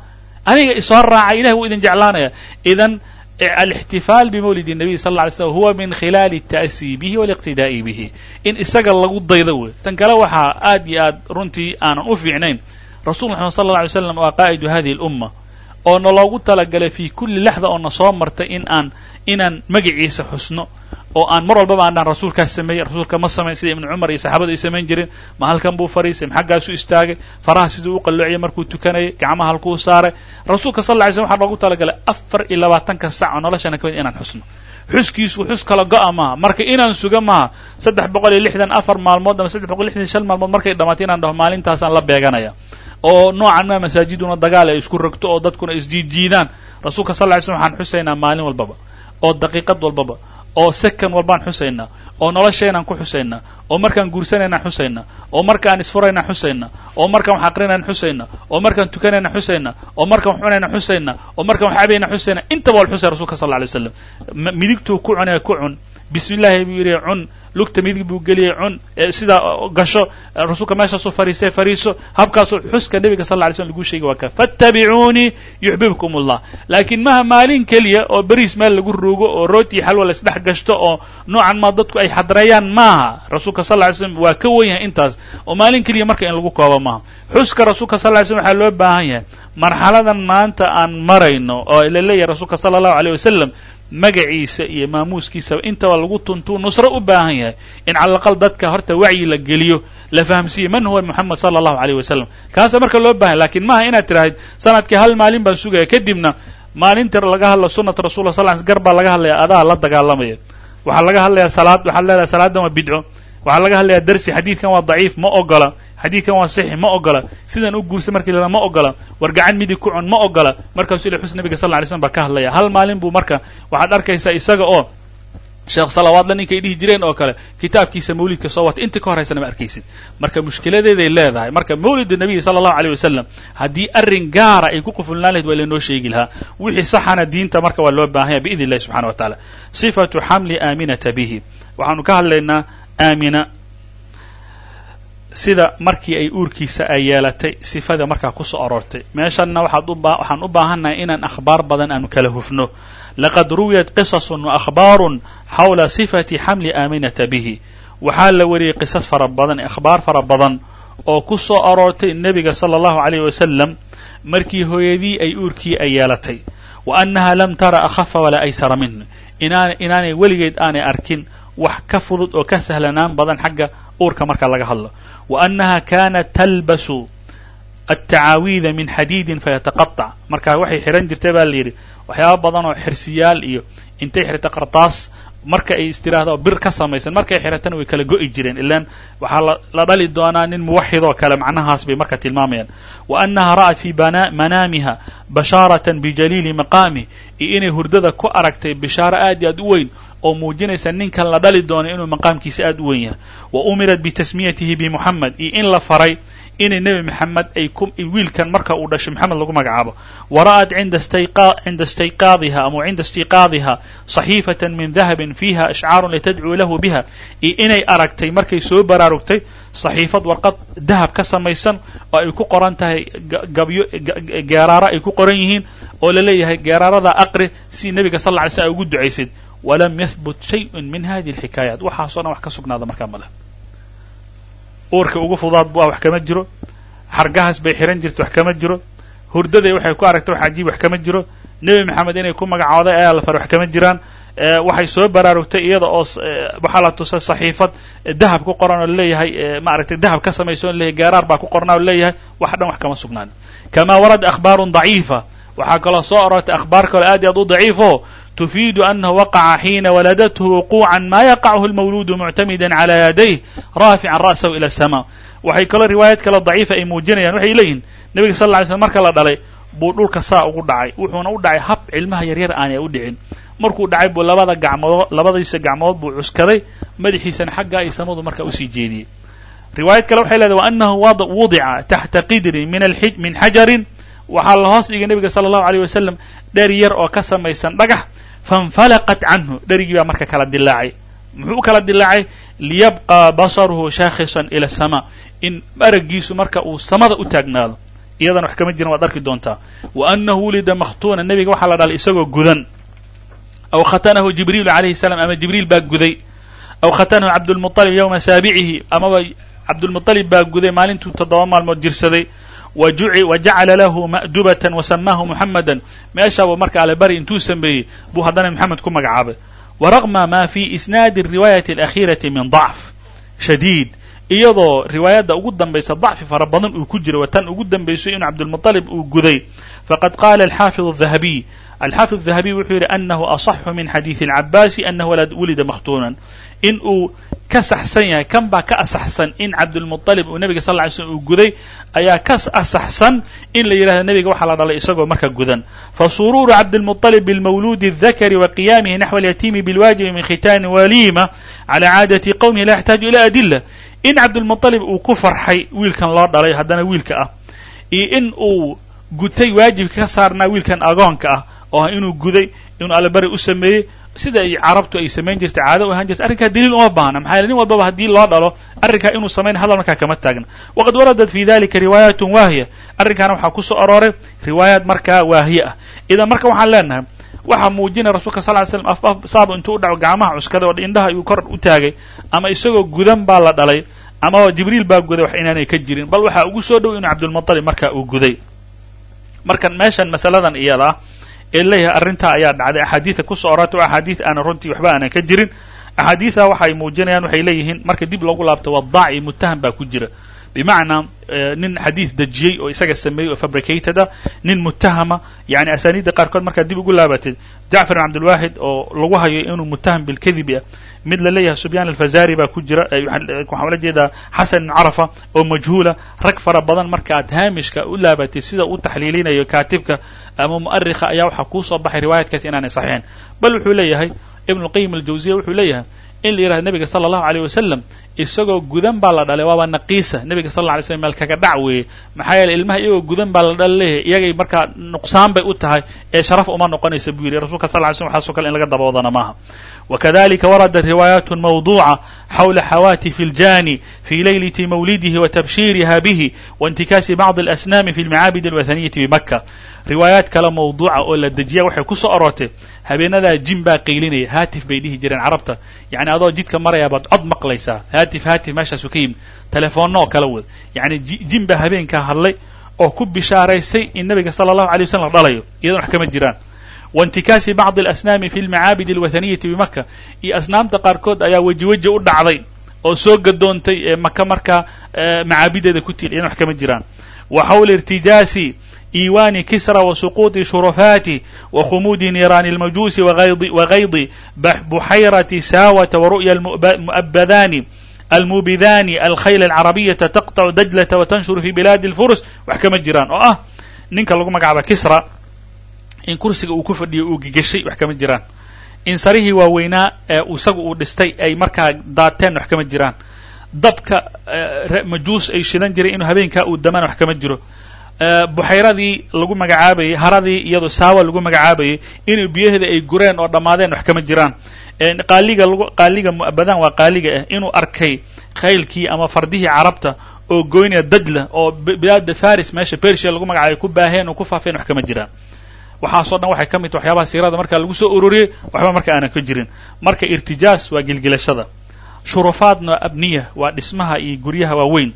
aniga isoo raaca ilahay wuu idin jeclaanaya idan alاxtifaal bimawlid الnabiy sal lla alay slam huwa min khilaali الta'sii bihi wاliqtidaa'i bihi in isaga lagu daydo wey tan kale waxaa aad iyo aad runtii aanan u fiicnayn rasul maxamed sal اlla alay slam waa qaa'idu hadihi اlumma oo naloogu talagalay fi kuli laxda oo na soo martay in aan inaan magaciisa xusno oo aan mar walbaba aan dhahan rasuulkaas sameeyey rasuulka ma samayn sida ibnu cumar iyo saxaabadu ay samayn jireen ma halkan buu fariisay ma xaggaasu istaagay faraha siduu u qalloociyay markuu tukanayay gacmaha halkuu saaray. Rasuulka sal lla ly slm waxaa loogu talagalay afar iyo labaatanka sac oo noloshana ka mid inaan xusno. Xuskiisu xus kala go'a maaha. Marka inaan suga maaha saddex boqol iyo lixdan afar maalmood ama saddex boqol lixdan shan maalmood markay dhamaatay inaan dhaho maalintaasaan la beeganaya oo noocan maa masaajiduna dagaal ay isku rogto oo dadkuna isjiidjiidaan rasuulka sal ly slm waxaan xusaynaa maalin walbaba oo daqiiqad walbaba oo second walbaan xusaynaa oo nolosheenaan ku xusaynaa oo markaan guursanaynaan xusaynaa oo markaan isfuraynaan xusaynaa oo markaan wax aqrinayn xusaynaa oo markaan tukanayna xusaynaa oo markaan wax cunayna xusaynaa oo markaan wax cabayna xusaynaa. Intaba wal xusay rasulka sal lay slam midigtuu ku cunaya ku cun bismi illaahi buu yidhi cun. Lugta midig buu geliyey cun. Sidaa gasho rasuulka meeshaasuu fariisay fariiso. Habkaasuu xuska nebiga sal ly slm lagu sheegay waa ka fattabicuunii yuxbibkum allah laakiin maha maalin keliya oo beriis meel lagu ruugo oo rooti xalwa la isdhex gashto oo noocan maa dadku ay xadreeyaan maaha. Rasuulka sal ly slm waa ka wen yahay intaas. Oo maalin keliya marka in lagu koobo maaha. Xuska rasuulka sal ly slm waxaa loo baahan yahay. Marxaladan maanta aan marayno oo la leeyahay rasuulka sala allahu aleyh wasalam magaciisa iyo maamuuskiisaba intaba lagu tuntuu nusro u baahan yahay in cala dadka horta wacyi la geliyo la fahamsiiye man huwa moxamed sala allahu aleyh wasalam kaasa marka loo baahan yahy laakiin maaha inaad tirahayd sannadkii hal maalin baan sugaya kadibna maalinta laga hadlo sunata rasulullah sal l gar baa laga hadlaya adaa la dagaalamaya. Waxaa laga hadlayaa salaad waxaad leedahay salaadan waa bidco. Waxaa laga hadlayaa darsi xadiidkan waa daciif ma ogola xadiidkan waa saxix ma ogola. Sidan u guursa markii la ma ogola. War gacan midig ku cun ma ogola. Markaasuu ila xus nabiga sal lla ly slm baa ka hadlaya. Hal maalin buu marka waxaad arkaysaa isaga oo sheekh salawaadla ninkay dhihi jireen oo kale kitaabkiisa mawlidka soo wata inta ka horaysana ma arkaysid. Marka mushkiladeeday leedahay. Marka mawlid nabiyi sala allahu aleyh wasalam haddii arrin gaara ay ku qufulnaan lahayd waa laynoo sheegi lahaa. Wixii saxana diinta marka waa loo baahan yahay biidn illahi subxana wa tacaala sifatu xamli aaminata bihi. Waxaanu ka hadlaynaa aamina sida markii ay uurkiisa ay yeelatay sifada markaa ku soo aroortay. Meeshanna waxaan u baahannahay inaan akhbaar badan aanu kala hufno. Laqad ruwiyat qisasun wa akhbaarun xawla sifati xamli aaminata bihi. Waxaa la wariyey qisas fara badan akhbaar fara badan oo ku soo aroortay nebiga sala allahu aleyh wasalam markii hooyadii ay uurkii ay yeelatay. Wa annaha lam tara akhafa walaa aysara minhu inaanay weligeed aanay arkin wax ka fudud oo ka sahlanaan badan xagga uurka marka laga hadlo wa annaha kanat talbasu altacaawiida min xadiidin fayataqaطac marka waxay xihan jirtay baa la yidhi waxyaaba badan oo xirsiyaal iyo intay xirata qartaas marka ay istiraahda oo bir ka samaysan markay xiratana way kala go'i jireen ilaan waxaa la dhali doonaa nin muwaxid oo kale macnahaas bay marka tilmaamayaan wa annaha ra'at fii manaamiha bashaaratan bijaliili maqaamih iyo inay hurdada ku aragtay bishaaro aad iyo aad u weyn oo muujinaysa ninkan la dhali doono inuu maqaamkiisa aad u weyn yahay. Wa umirat bitasmiyatihi bimuxamed iyo in la faray inay nebi maxamed ay wiilkan marka uu dhashay maxamed lagu magacaabo. Wa ra'at cinda istayqaadiha ama cinda istiqaadiha صaxiifatan min dahabin fiiha ashcaarun litadcuu lahu biha iyo inay aragtay markay soo baraarugtay صaxiifad warqad dahab ka samaysan oo ay ku qoran tahay gabyo geeraaro ay ku qoran yihiin oo la leeyahay geeraarada aqri si nebiga sal lla alay slm ay ugu ducaysid walam yahbut shayء min hadihi اlxikaayaat waxaasoo dhan wax ka sugnaada markaa ma leh. Uurka ugu fudaad bu ah wax kama jiro. Xargahaas bay xihan jirta wax kama jiro. Hurdaday waxay ku aragtay wax cajiib wax kama jiro. Nebi maxamed inay ku magacooday ayaa la far wax kama jiraan. Waxay soo baraarugtay iyada oo waxaa la tusay saxiifad. Dahab ku qoran oo la leeyahay maaragtay dahab ka samaysa o la leeyahay gaaraar baa ku qornaa o leeyahay. Wax dhan wax kama sugnaan kamaa warada akhbaarun daciifa. Waxaa kaloo soo aroortay akhbaar kaloo aad iyo aad u daciifo tufiidu anahu waqaca xiina waladathu wuquucan ma yaqachu lmawluudu muctamida cala yadayh raafican ra'sahu ila aلsama waxay kaloo riwaayad kale daciifa ay muujinayaan waxay leeyihiin nebiga sal ly slm marka la dhalay buu dhulka saa ugu dhacay wuxuuna u dhacay hab cilmaha yaryar aanay u dhicin markuu dhacay buu labada gacmood labadiisa gacmood buu cuskaday madaxiisana xaggaa iyo samadu markaa u sii jeediyey riwaayad kale waxay leedahay wa anahu wudica taxta qidrin min xajarin waxaa la hoos dhigay nebiga sala allahu aleyh wasalam dheri yar oo ka samaysan faاnfalaqat canhu dherigii baa marka kala dilaacay muxuu u kala dilaacay liyabqa basaruhu shaakhisan ila الsama in araggiisu marka uu samada u taagnaado iyadana wax kama jiran waad arki doontaa wa anahu wulida makhtuuna nebiga waxaa la dhalay isagoo gudan aw khatanahu jibriilu alayhi الsalam ama jibriil baa guday aw khatanahu cabdulmuطalib yowma saabicihi amaba cabdulmuطalib baa guday maalintuu toddoba maalmood jirsaday wa jacala lahu ma'dubatan wasamaahu muxamada meeshaabuu marka alebari intuu sameeyey buu haddana moxamed ku magacaabay waraqma ma fi isnaadi الriwaayati اlأkhيiraةi min ضacf shadiid iyadoo riwaayadda ugu dambaysa dacfi fara badan uu ku jiro tan ugu dambayso in cabdulmuطalib uu guday faqad qaala alxaafid الذahabiy alxaafid الذahabiy wuxuu yidhi anahu aصxu min xadiiثi الcabaasi anahu wulida makhtuunan in uu ka saxsan yahay kan baa ka asaxsan in cabdulmuطalib uu nebiga sal ly slm uu guday ayaa ka asaxsan in la yidhahdo nebiga waxaa la dhalay isagoo marka gudan fasuruuru cabdilmuطalib bilmawluudi الذakri wa qiyaamihi naxو اlyatiimi biاlwaajibi min khitaani walima calى caadati qowmihi la yaxtaaju ila adila in cabdulmuطalib uu ku farxay wiilkan loo dhalay haddana wiilka ah iyo in uu gutay waajibka ka saarnaa wiilkan agoonka ah oo ah inuu guday inuu allabari u sameeyey sida ay carabtu ay samayn jirtay caado u ahaan jirtay arrinkaa daliil uma baahna. Maxaa nin walbaba haddii loo dhalo arrinkaa inuu samayn hadal markaa kama taagna. Waqad waradat fi dalika riwaayaat waahiya. Arrinkaana waxaa ku soo arooray riwaayaat markaa waahiye ah. Idan marka waxaan leenahay waxaa muujinaya rasulka sal ly slam af af saaba intuu u dhaco gacmaha cuskaday oo indhaha ayuu kor u taagay ama isagoo gudan baa la dhalay ama jibriil baa guday wax inaanay ka jirin bal waxaa ugu soo dhow inuu cabdulmuطalib markaa uu guday. Markan meeshan masaladan iyada ah ee leeyahay arrintaa ayaa dhacday axaadiida ku soo orortay o axaadiid aanan runtii waxba aanan ka jirin axaadiida waxay muujinayaan waxay leeyihiin marka dib loogu laabto wadaaci mutaham baa ku jira bimacnaa nin xadiid dejiyey oo isaga sameeyey oo fabricated ah nin mutahama yani asaaniidda qaarkood markaad dib ugu laabatid jacfar bin cabdilwaxid oo lagu hayo inuu mutaham bilkadibi ah mid la leeyahay sufyaan alfazari baa ku jira waxaan ula jeedaa xasan ibn carafa oo majhuula rag fara badan markaaad haamishka u laabatid sida u taxliilinayo kaatibka ama mu'arikha ayaa waxaa kuu soo baxay riwaayaadkaas inaanay saxiixin bal wuxuu leeyahay ibnu lqayim aljawziya wuxuu leeyahay in la yidhahdo nebiga sala allahu aleyh wasalam isagoo gudan baa la dhalay waaba naqiisa. Nebiga sal lla alay slam meel kaga dhac weeye. Maxaa yeele ilmaha iyagoo gudan baa la dhala leeyahay iyagay markaa nuqsaan bay u tahay ee sharaf uma noqonaysa buu yidhi. Rasulka sal ly slm waxaasoo kale in laga daboodana maaha وkذلika waradat riwaayaat mawduuca xawla xawaatif اljani fi laylati mawlidihi watabshiriha bihi waاntikaasi bacضi اlasnaami fi lmacaabid اlwahaniyati bimaka riwaayaat kale mawduuca oo la dejiya waxay ku soo aroortay habeenadaa jin baa qaylinaya haatif bay dhihi jireen carabta yani adoo jidka maraya baad cod maqlaysaa haatif haatif meeshaasu ka yimid telefoonna oo kala wad yani jin baa habeenkaa hadlay oo ku bishaaraysay in nabiga sala allahu alay waslm la dhalayo iyadan wax kama jiraan waintikaasi bacdi alasnaami fi lmacaabid alwathaniyati bimaka iyo asnaamta qaarkood ayaa weji weji u dhacday oo soo gadoontay ee maka markaa macaabideeda ku tiil iyadan wax kama jiraan wa xawla irtijaasi iiwaani kisra wa suquuطi shurufaati wa khumuudi niiraani اlmajuusi wagaydi buxayrati saawata waru'ya mu'abadaani almubidani alkhayl alcarabiyata taqطcu dajlata watanshuru fi bilaadi اlfurus wax kama jiraan oo ah ninka lagu magacaaba kisra in kursiga uu ku fadhiyo uu gegeshay wax kama jiraan. In sarihii waaweynaa ee isagu uu dhistay ay markaa daateen wax kama jiraan. Dabka majuus ay shidan jiray inuu habeenkaa uu damaan wax kama jiro. Buxayradii lagu magacaabayay haradii iyadoo saawa lagu magacaabayay inuu biyaheeda ay gureen oo dhammaadeen wax kama jiraan. Qaaliga qaaliga mu'abadaan waa qaaliga ah inuu arkay khaylkii ama fardihii carabta oo goynaya dajla oo bilaada faris meesha bersia lagu magacaabay ku baaheen oo ku faafeen wax kama jiraan waxaasoo dhan waxay ka mid waxyaabaha siirada marka lagu soo ururiyey waxba marka aanan ka jirin. Marka irtijaas waa gilgilashada. Shurufaadna abniya waa dhismaha iyo guryaha waaweyn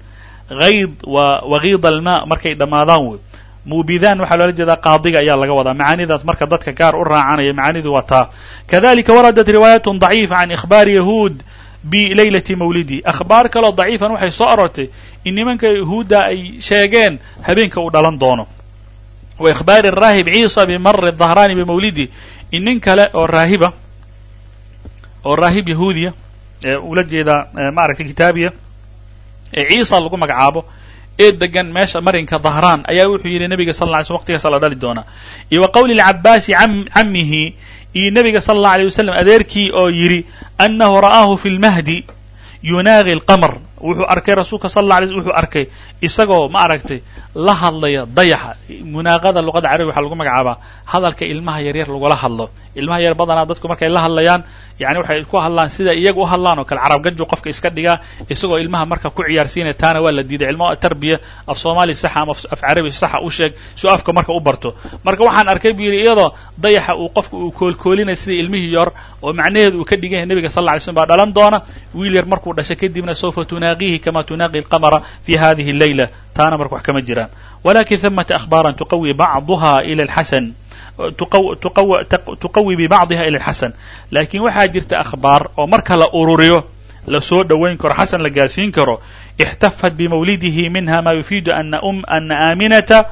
hayd waa wakiid almaa markay dhammaadaan wey mubidaan waxaa loola jeedaa qaadiga ayaa laga wadaa. Macaanidaas marka dadka gaar u raacanaya macaanidu waa taa. Kadalika waradat riwaayaat daciifa can ikhbaari yahuud bilaylati mawlidi. Akhbaar kaloo daciifan waxay soo aroortay in nimanka yahuudda ay sheegeen habeenka uu dhalan doono wa ikhbaari raahib ciisa bimari dahraani bimawlidi in nin kale oo raahiba oo raahib yahuudiya ee ula jeedaa maaragtay kitaabiya ee ciisa lagu magacaabo ee degan meesha marinka dahraan ayaa wuxuu yidhi nebiga sal lla ly slm waqtigaasa la dhali doonaa iyo wa qowli lcabaasi cammihi iyo nebiga sala allahu aleyh wasalam adeerkii oo yidhi annahu ra'aahu fi lmahdi yunaagi alqamar wuxuu arkay alay arkay isagoo ma aragtay la hadlaya dayaxa. Munaaqada luqada carabiga waxaa lagu magacaabaa hadalka ilmaha yaryar lagula hadlo. Ilmaha yar badanaa dadku markay la hadlayaan yani waxay ku hadlaan sida iyaga u hadlaan oo kale. Carabganju qofka iska dhigaa isagoo ilmaha marka ku ciyaarsiinaya taana waa la diiday. Cilmo tarbiya af soomaali saxa ama af carabi saxa u sheeg si afka marka u barto. Marka waxaan arkay buu yidhi iyadoo dayaxa uu qofka uu koolkoolinaya sida ilmihii yor oo macnaheedu uu ka dhigan yahay nebiga sal lla ly slm baa dhalan doona wiil yar markuu dhashay kadibna sawfa tunaaqiihi kama tunaaqi alqamara fi hadihi leyla taana marka wax kama jiraan. Walakin thamata akhbaaran tuqawi bacduha ila alxasan tuqawi bibacdiha ila alxasan laakiin waxaa jirta akhbaar oo marka la ururiyo la soo dhowayn karo xasan la gaarsiin karo ixtafat bimawlidihi minha ma yufiidu ana um, aaminata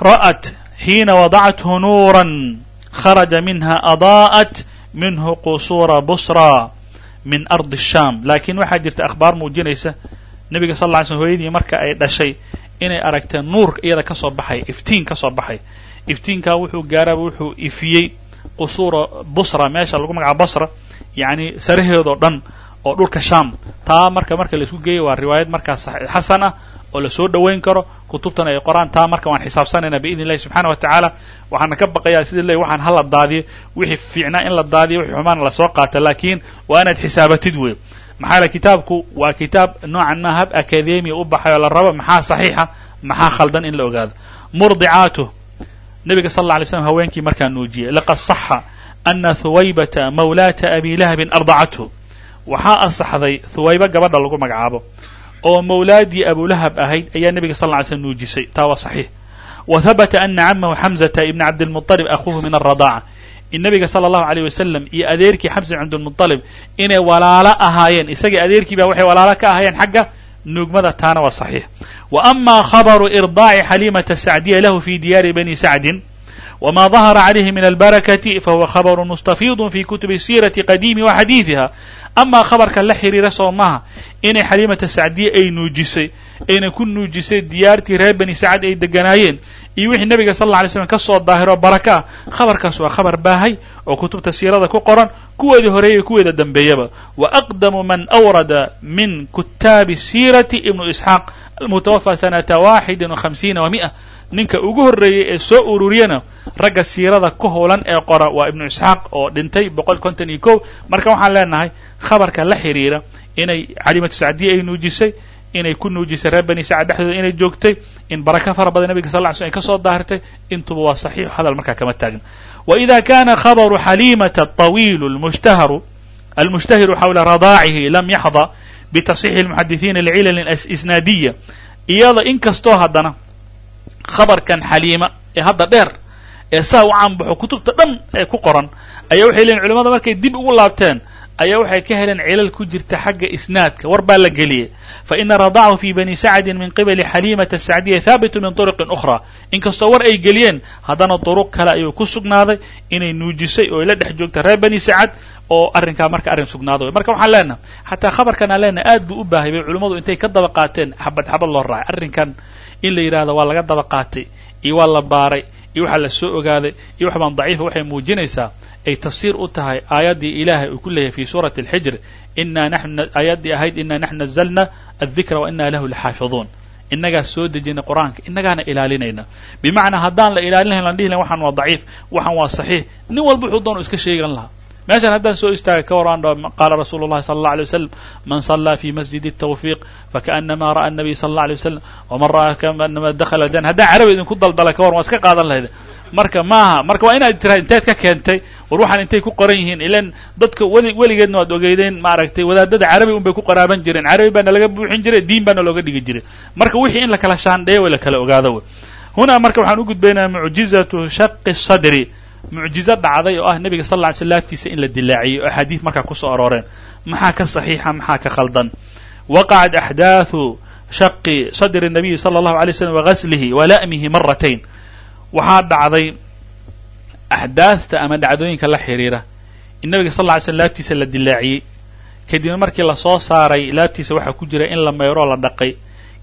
ra'at xiina wadacathu nuuran kharaja minha adaa'at minhu qusuura busra min ardi الsham laakiin waxaa jirta akhbaar muujinaysa nebiga sal ly slm hoyadii marka ay dhashay inay aragteen nuur iyada ka soo baxay iftiin ka soo baxay. Iftiinkaa wuxuu gaaraaba wuxuu ifiyey qusuura busra meesha lagu magaca basra yacni saraheedoo dhan oo dhulka sham taa marka marka la isku geeya waa riwaayad markaas xasan ah oo la soo dhowayn karo. Kutubtana ay qoraan taa marka waan xisaabsanayna biidn illahi subxana wa tacaala. Waxaana ka baqayaa sida le waxaan hala daadiyo wixii fiicnaa in la daadiyo wixii xumaana la soo qaata laakiin waa inaad xisaabatid wey maxaa kitaabku? Waa kitaab noocan ma hab akademiya u baxay oo la rabo. Maxaa saxiixa? Maxaa khaldan in la ogaado? Murdicaatu. Nebiga sal alla alay slam haweenkii markaa nuujiyey. Laqad saxa ana huwaybata mawlaata abi lahabin ardacathu waxaa asaxday huwayba gabadha lagu magacaabo. Oo mawlaadii abulahab ahayd ayaa nebiga sal lla ly slm nuujisay. Taa waa saxiix. Wa habata ana camahu xamzata ibna cabdilmuطalib akhuuhu min alradaaca in nebiga sala allahu aleyh wasalam iyo adeerkii xamza ibn cabdilmuطalib inay walaalo ahaayeen. Isagii adeerkii ba waxay walaalo ka ahaayeen xagga nuugmada taana waa saxiix. Wa ama khabaru irdaaci xaliimata sacdiya lahu fi diyaari bani sacdin wma dahara calayhi min albarakati fahuwa khabaru mustafiidu fi kutubi siirati qadiimi wa amaa khabarka la xiriira soo maaha inay xaliimata sacdiya ay nuujisay ayna ku nuujisay diyaartii reer bani sacad ay deganaayeen. Iyo wixii nebiga sal alla alay slam ka soo daahiro baraka. Ah khabarkaas waa khabar baahay oo kutubta siirada ku qoran kuweedii horeeyay kuweeda dambeeyaba. Wa aqdamu man awrada min kutaabi siirati ibnu isxaaq almutawafa sanata waxidi wa hamsiina wa mi'a. Ninka ugu horreeyey ee soo ururiyana ragga siirada ku howlan ee qora waa ibnu isxaaq oo dhintay boqol konton iyo kow. Marka waxaan leenahay khabarka la xiriira inay calimatu sacdiya ay nuujisay inay ku nuujisay reer bani sacad dhexdooda inay joogtay in baraka fara badan nebiga sal ly slm ay ka soo daahirtay intuba waa saxiix hadal markaa kama taagna wa ida kana khabaru xaliimata طawiilu almushtahiru xawla radaacihi lam yaxda bitasxiixi اlmuxadisiina licilal isnaadiya iyada in kastoo haddana khabarkan xaliima ee hadda dheer ee saa u caanbaxo kutubta dhan ee ku qoran ayaa waxay leeyiin culimada markay dib ugu laabteen ayaa waxay ka heleen cilal ku jirta xagga isnaadka. War baa la geliyey. Faina radacahu fi bani sacdin min qibali xaliimata sacdiya haabitu min turuqin ukhra. Inkastoo war ay geliyeen haddana duruq kale ayuu ku sugnaaday inay nuujisay oo la dhex joogta reer bani sacad oo arrinkaa marka arrin sugnaada wey marka waxaan leenaha xataa khabarkan aan leenahay aad buu u baahay bay culimmadu intay ka daba qaateen. Xabad xabad loo raacay. Arrinkan in la yidhahdo waa laga daba qaatay iyo waa la baaray iyo waxaa la soo ogaaday iyo wax baan daciifa waxay muujinaysaa ay tafsiir u tahay aayaddii ilaahay uu ku leeyahay fii suurati alxijr inaa nanu aayaddii ahayd inaa naxnu nazalna addikra wa inaa lahu laxaafiduun. Innagaa soo dejina qur'aanka innagaana ilaalinayna. Bimacnaa haddaan la ilaalinayn lan dhihi waxaan waa daciif waxaan waa saxiix. Nin walba wuxuu doonu iska sheegan lahaa. Meeshaan haddaan soo istaagay ka waraan dha qaala rasuulu llahi sala allah alay wasalam man sallaa fi masjidi tawfiiq fakaanama ra'a nabiy sala allah alay wasalam waman ra'a kaanama dakhala janna haddaan carabi idinku daldala ka waran waa iska qaadan lahayd. Marka maaha marka waa inaad tiraa inteed ka keentay war waxaan intay ku qoran yihiin ilan dadka weli weligeedna waad ogeydeen maaragtay wadaadada carabi un bay ku qaraaban jireen. Carabi baana laga buuxin jiray diin baana looga dhigi jiray. Marka wixii in lakala kala shaandheeyo way la kala ogaado hunaa marka waxaan u gudbaynaha mucjizatu shaqi sadri. Mucjizo dhacday oo ah nebiga sal lla sl slam in la dilaaciyey oo axaadiid markaa ku soo arooreen. Maxaa ka saxiixa maxaa ka khaldan? Waqacat axdaathu shaqi sadri nabiyi sala allahu alay w slam wagaslihi wala'mihi maratayn waxaa dhacday axdaadta ama dhacdooyinka la xidhiira in nabiga sal lla ly slam laabtiisa la dilaaciyey. Kadibna markii la soo saaray laabtiisa waxaa ku jira in la mayroo la dhaqay.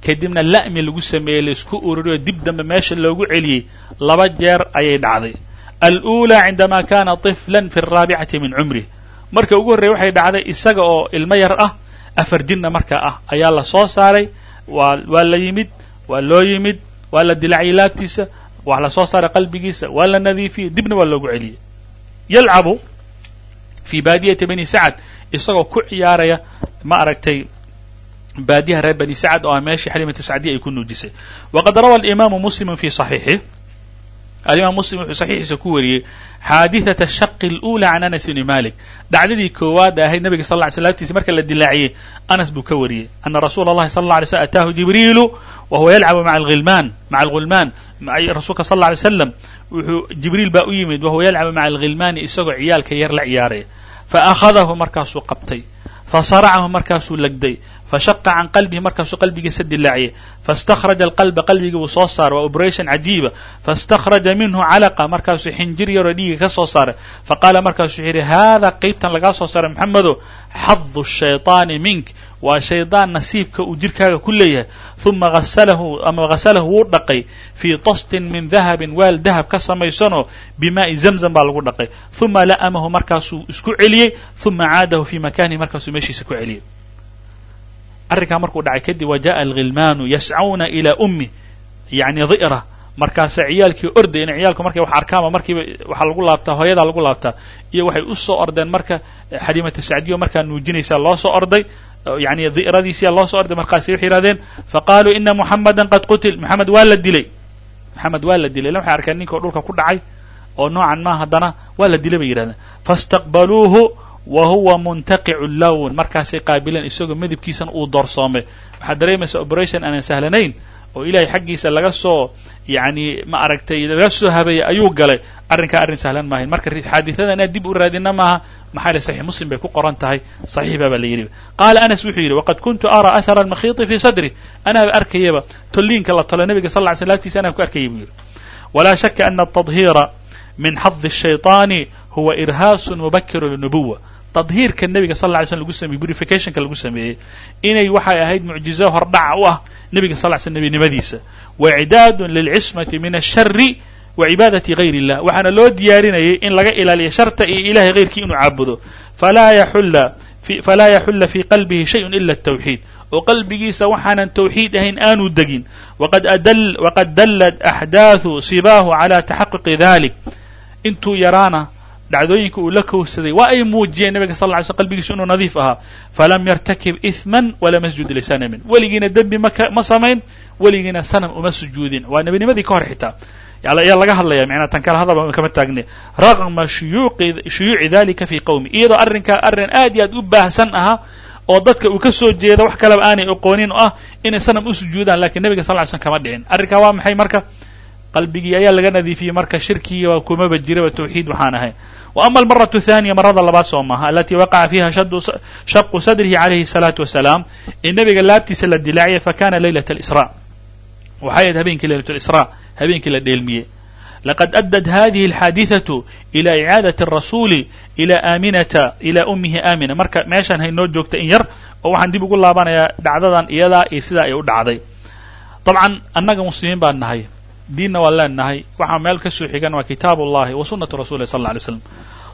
Kadibna la'mi lagu sameeyey la isku ururiyo dib dambe meesha loogu celiyey laba jeer ayay dhacday. Al-uulaa cindamaa kaana tiflan fi araabicati min cumrih. Marka ugu horreya waxay dhacday isaga oo ilmo yar ah afar jinna marka ah ayaa la soo saaray. Waa waa la yimid waa loo yimid waa la dilaaciyey laabtiisa waa la soo saaray qalbigiisa waa la nadiifiyey dibna waa loogu celiyey. Yalcabu fi baadiyati bani sacad isagoo ku ciyaaraya ma aragtay baadiyaha reer bani sacad oo ah meeshii xalimata sacdiya ay ku nuujisay. Waqad rawa alimaamu muslimu fi صaxiixih alimaam muslim wuxuu saxiixiisa ku wariyey xaadithata shaqi اlأulى can anas bni malik dhacdadii koowaad ahayd nabiga sal ly sl laftiisa marka la dilaaciyey anas buu ka wariyey ana rasuula اllahi sal lla alay slm ataahu jibriilu wa huwa yalcabu maa alghilmaan maca alghulmaan rasuulka sal lla alay slam wuxuu jibriil baa u yimid wahuwa yalcabu maca alghilmaani isagoo ciyaalka yar la ciyaaraya faأkhadahu markaasuu qabtay fasaracahu markaasuu legday fashaqa can qalbihi markaasuu qalbigiisa dilaaciyay faistakhraja alqalba qalbigii buu soo saaray waa operation cajiiba faistakhraja minhu calaqa markaasuu xinjir yaroo dhiiga ka soo saaray faqaala markaasuu wuxuu yidhi haada qaybtan lagaa soo saaray maxamedow xadu shayطaani mink waa shaydaan nasiibka uu jirkaaga ku leeyahay uma hasalahu ama ghasalahu wuu dhaqay fii tastin min dahabin waal dahab ka samaysanoo bimaa'i zamzam baa lagu dhaqay uma la'amahu markaasuu isku celiyey uma caadahu fii makaanihi markaasuu meeshiisa ku celiyey arrinkaa markuu dhacay kadib wa jaءa alghilmaanu yascauna ilaa ummi yani di'ra markaasa ciyaalkii orday in ciyaalku markay wax arkaama markiiba waxaa lagu laabtaa hooyadaa lagu laabtaa iyo waxay u soo ordeen marka xaliimata sacdiyo markaa nuujinaysaa loo soo orday yani di'radiisiyaa loo soo orday markaasay waxay yihahdeen faqaaluu ina muxamada qad qutil. Moxamed waa la dilay. Moxamed waa la dilay. Waxay arkeen ninkao dhulka ku dhacay oo noocan ma haddana waa la dilay bay yidhahdeen faاstaqbaluuhu wa huwa muntaqicu lown markaasay qaabileen isagoo midabkiisana uu doorsoomay waxaad dareemaysa operation aanan sahlanayn oo ilahay xaggiisa laga soo yani ma aragtay laga soo habeeyey ayuu galay arrinkaa arrin sahlan maahayn marka xaadithada inaad dib u raadina maaha maxaa le saxiix muslim bay ku qoran tahay saxiixa baa la yidhi qaala anas wuxuu yidhi waqad kuntu araa ahara almakhiiti fii sadri anaaba arkayaba tolliinka la tolo nabiga sal ly sl laftiisa anaa ku arkayay buu yidhi walaa shaka ana atadhiira min xadi الshayطaani huwa irhaasu mubakiru linubuwa tadhiirka nebiga sal lla ly slm lagu sameeyey purificationka lagu sameeyey inay waxay ahayd mucjizo hordhac u ah nebiga sal ly sl nebinimadiisa. Waicdaadun lilcismati min ashari wa cibaadati gayr illah waxaana loo diyaarinayay in laga ilaaliyo sharta iyo ilahay hayrkii inuu caabudo. Falaa yaxulla fii qalbihi shayun ila atawxiid oo qalbigiisa waxaanan tawxiid ahayn aanu degin. Waqad dallat axdaaثu sibaahu cala taxaquqi dalik intuu yaraana dhacdooyinka uu la kowsaday waa ay muujiyeen nabiga sal ly sl qalbigiisu inuu nadiif ahaa. Falam yartakib iثman walam yasjud lisanamin weligiina dembi ma samayn weligiina sanam uma sujuudin. Waa nebinimadii ka hor xitaa ayaa laga hadlaya mna tan kale hadalba kama taagne. Raqma shuyuuci dalika fi qowmi iyadoo arrinkaa arrin aad iyo aad u baahsan ahaa oo dadka uu ka soo jeeda wax kaleba aanay oqoonin oo ah inay sanam u sujuudaan lakiin nebiga sal ly slm kama dhicin arrinkaa waa maxay marka? Qalbigii ayaa laga nadiifiyey marka shirkiga kumaba jiraba tawxiid waxaan ahayn wa ama almaratu thaniya marada labaad soo maaha alatii waqaca fiiha shaqu sadrihi calayhi الsalaatu wasalaam ee nebiga laabtiisa la dilaaciyay fakana laylat اlisra waxay ahayd habeenkii laylat اlisra habeenkii la dheelmiyey laqad addad hadihi alxaadiثaةu ila icaadaةi الrasuuli ila aaminata ila umihi aamina marka meeshaan haynoo joogta in yar oo waxaan dib ugu laabanayaa dhacdadan iyadaa iyo sidaa ay u dhacday dabcan annaga muslimiin baan nahay diinna waan leenahay. Waxaa meel ka soo xigan waa kitaab ullahi wa sunatu rasuli sal lla alay slam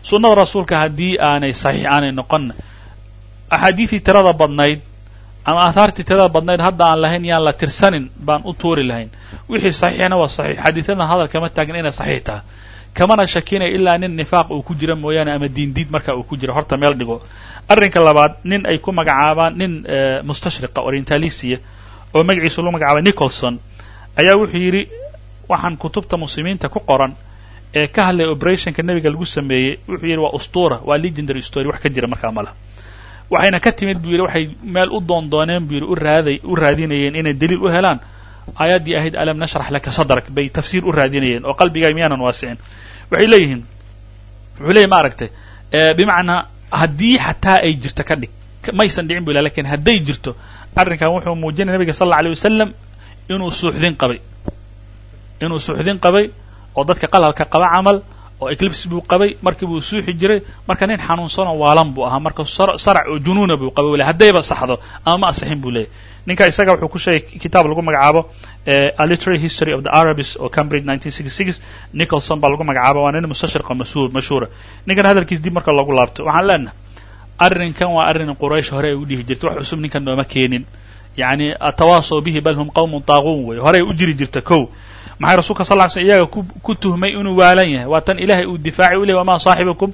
sunnada rasuulka haddii aanay saxiix aanay noqon axaadiidii tirada badnayd ama aahaartii tirada badnayd hadda aan lahayn yaan la tirsanin baan u tuuri lahayn. Wixii saxiixna waa saxiix. Xadiidadan hadal kama taagna inay saxiix tahay. Kamana shakinaya ilaa nin nifaaq uu ku jira mooyaane ama diindiid marka uu ku jiro. Horta meel dhigo. Arrinka labaad nin ay ku magacaabaan nin mustashriqa orientalisia oo magaciisa lagu magacaaba nicholson ayaa wuxuu yidhi waxaan kutubta muslimiinta ku qoran ee ka hadlaya operationka nebiga lagu sameeyey. Wuxuu yidhi waa ustuura waa legendary story wax ka jira markaa ma laha. Waxayna ka timid buu yidhi waxay meel u doondooneen buu yidhi uraaday u raadinayeen inay daliil u helaan. Aayaddii ahayd alam nashrax laka sadrak bay tafsiir u raadinayeen oo qalbigaa miyaanan waasicin. Waxay leeyihiin wuxuu leeyahy ma aragtay bimacnaa haddii xataa ay jirto ka dhig maysan dhicin bu ilah laakiin hadday jirto arrinkan wuxuu muujinaya nabiga sal alla alay wasalam inuu suuxdin qabay inuu suuxdin qabay oo dadka qalalka qaba camal oo eclipse buu qabay markii buu suuxi jiray marka nin xanuunsanoo waalan buu ahaa marka sarac oo junuuna buu qabay wale haddayba saxdo ama ma asixin buu leeyahy ninka isaga wuxuu ku sheegay kitaab lagu magacaabo a literary history of the arabs oo cambridge nicholson baa lagu magacaaba waa nin mashhuur mashhuura ninkan hadalkiis dib marka loogu laabto waxaan leenahay arrinkan waa arrin quraysh hore ay u dhihi jirtay wax cusub ninkan nooma keenin. Yacni atawaasaw bihi bal hum qawmun taaquun wey horey u jiri jirta kow maxay rasulka sal ly slm iyaga ku tuhmay inuu waalan yahay? Waa tan ilahay uu difaacay u wamaa saaxibukum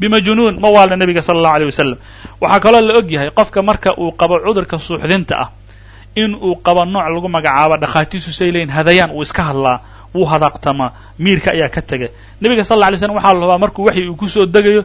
bimajunuun ma waalna nebiga sala allahu aleyh wasalam waxaa kaloo la og yahay qofka marka uu qabo cudurka suuxdinta ah in uu qabo nooc lagu magacaabo dhakhaatiisu say leeyiin hadayaan uu iska hadlaa wuu hadaaqtamaa miirka ayaa ka tega nebiga sal alla alay slam waxaa la rabaa markuu waxyi uu ku soo degayo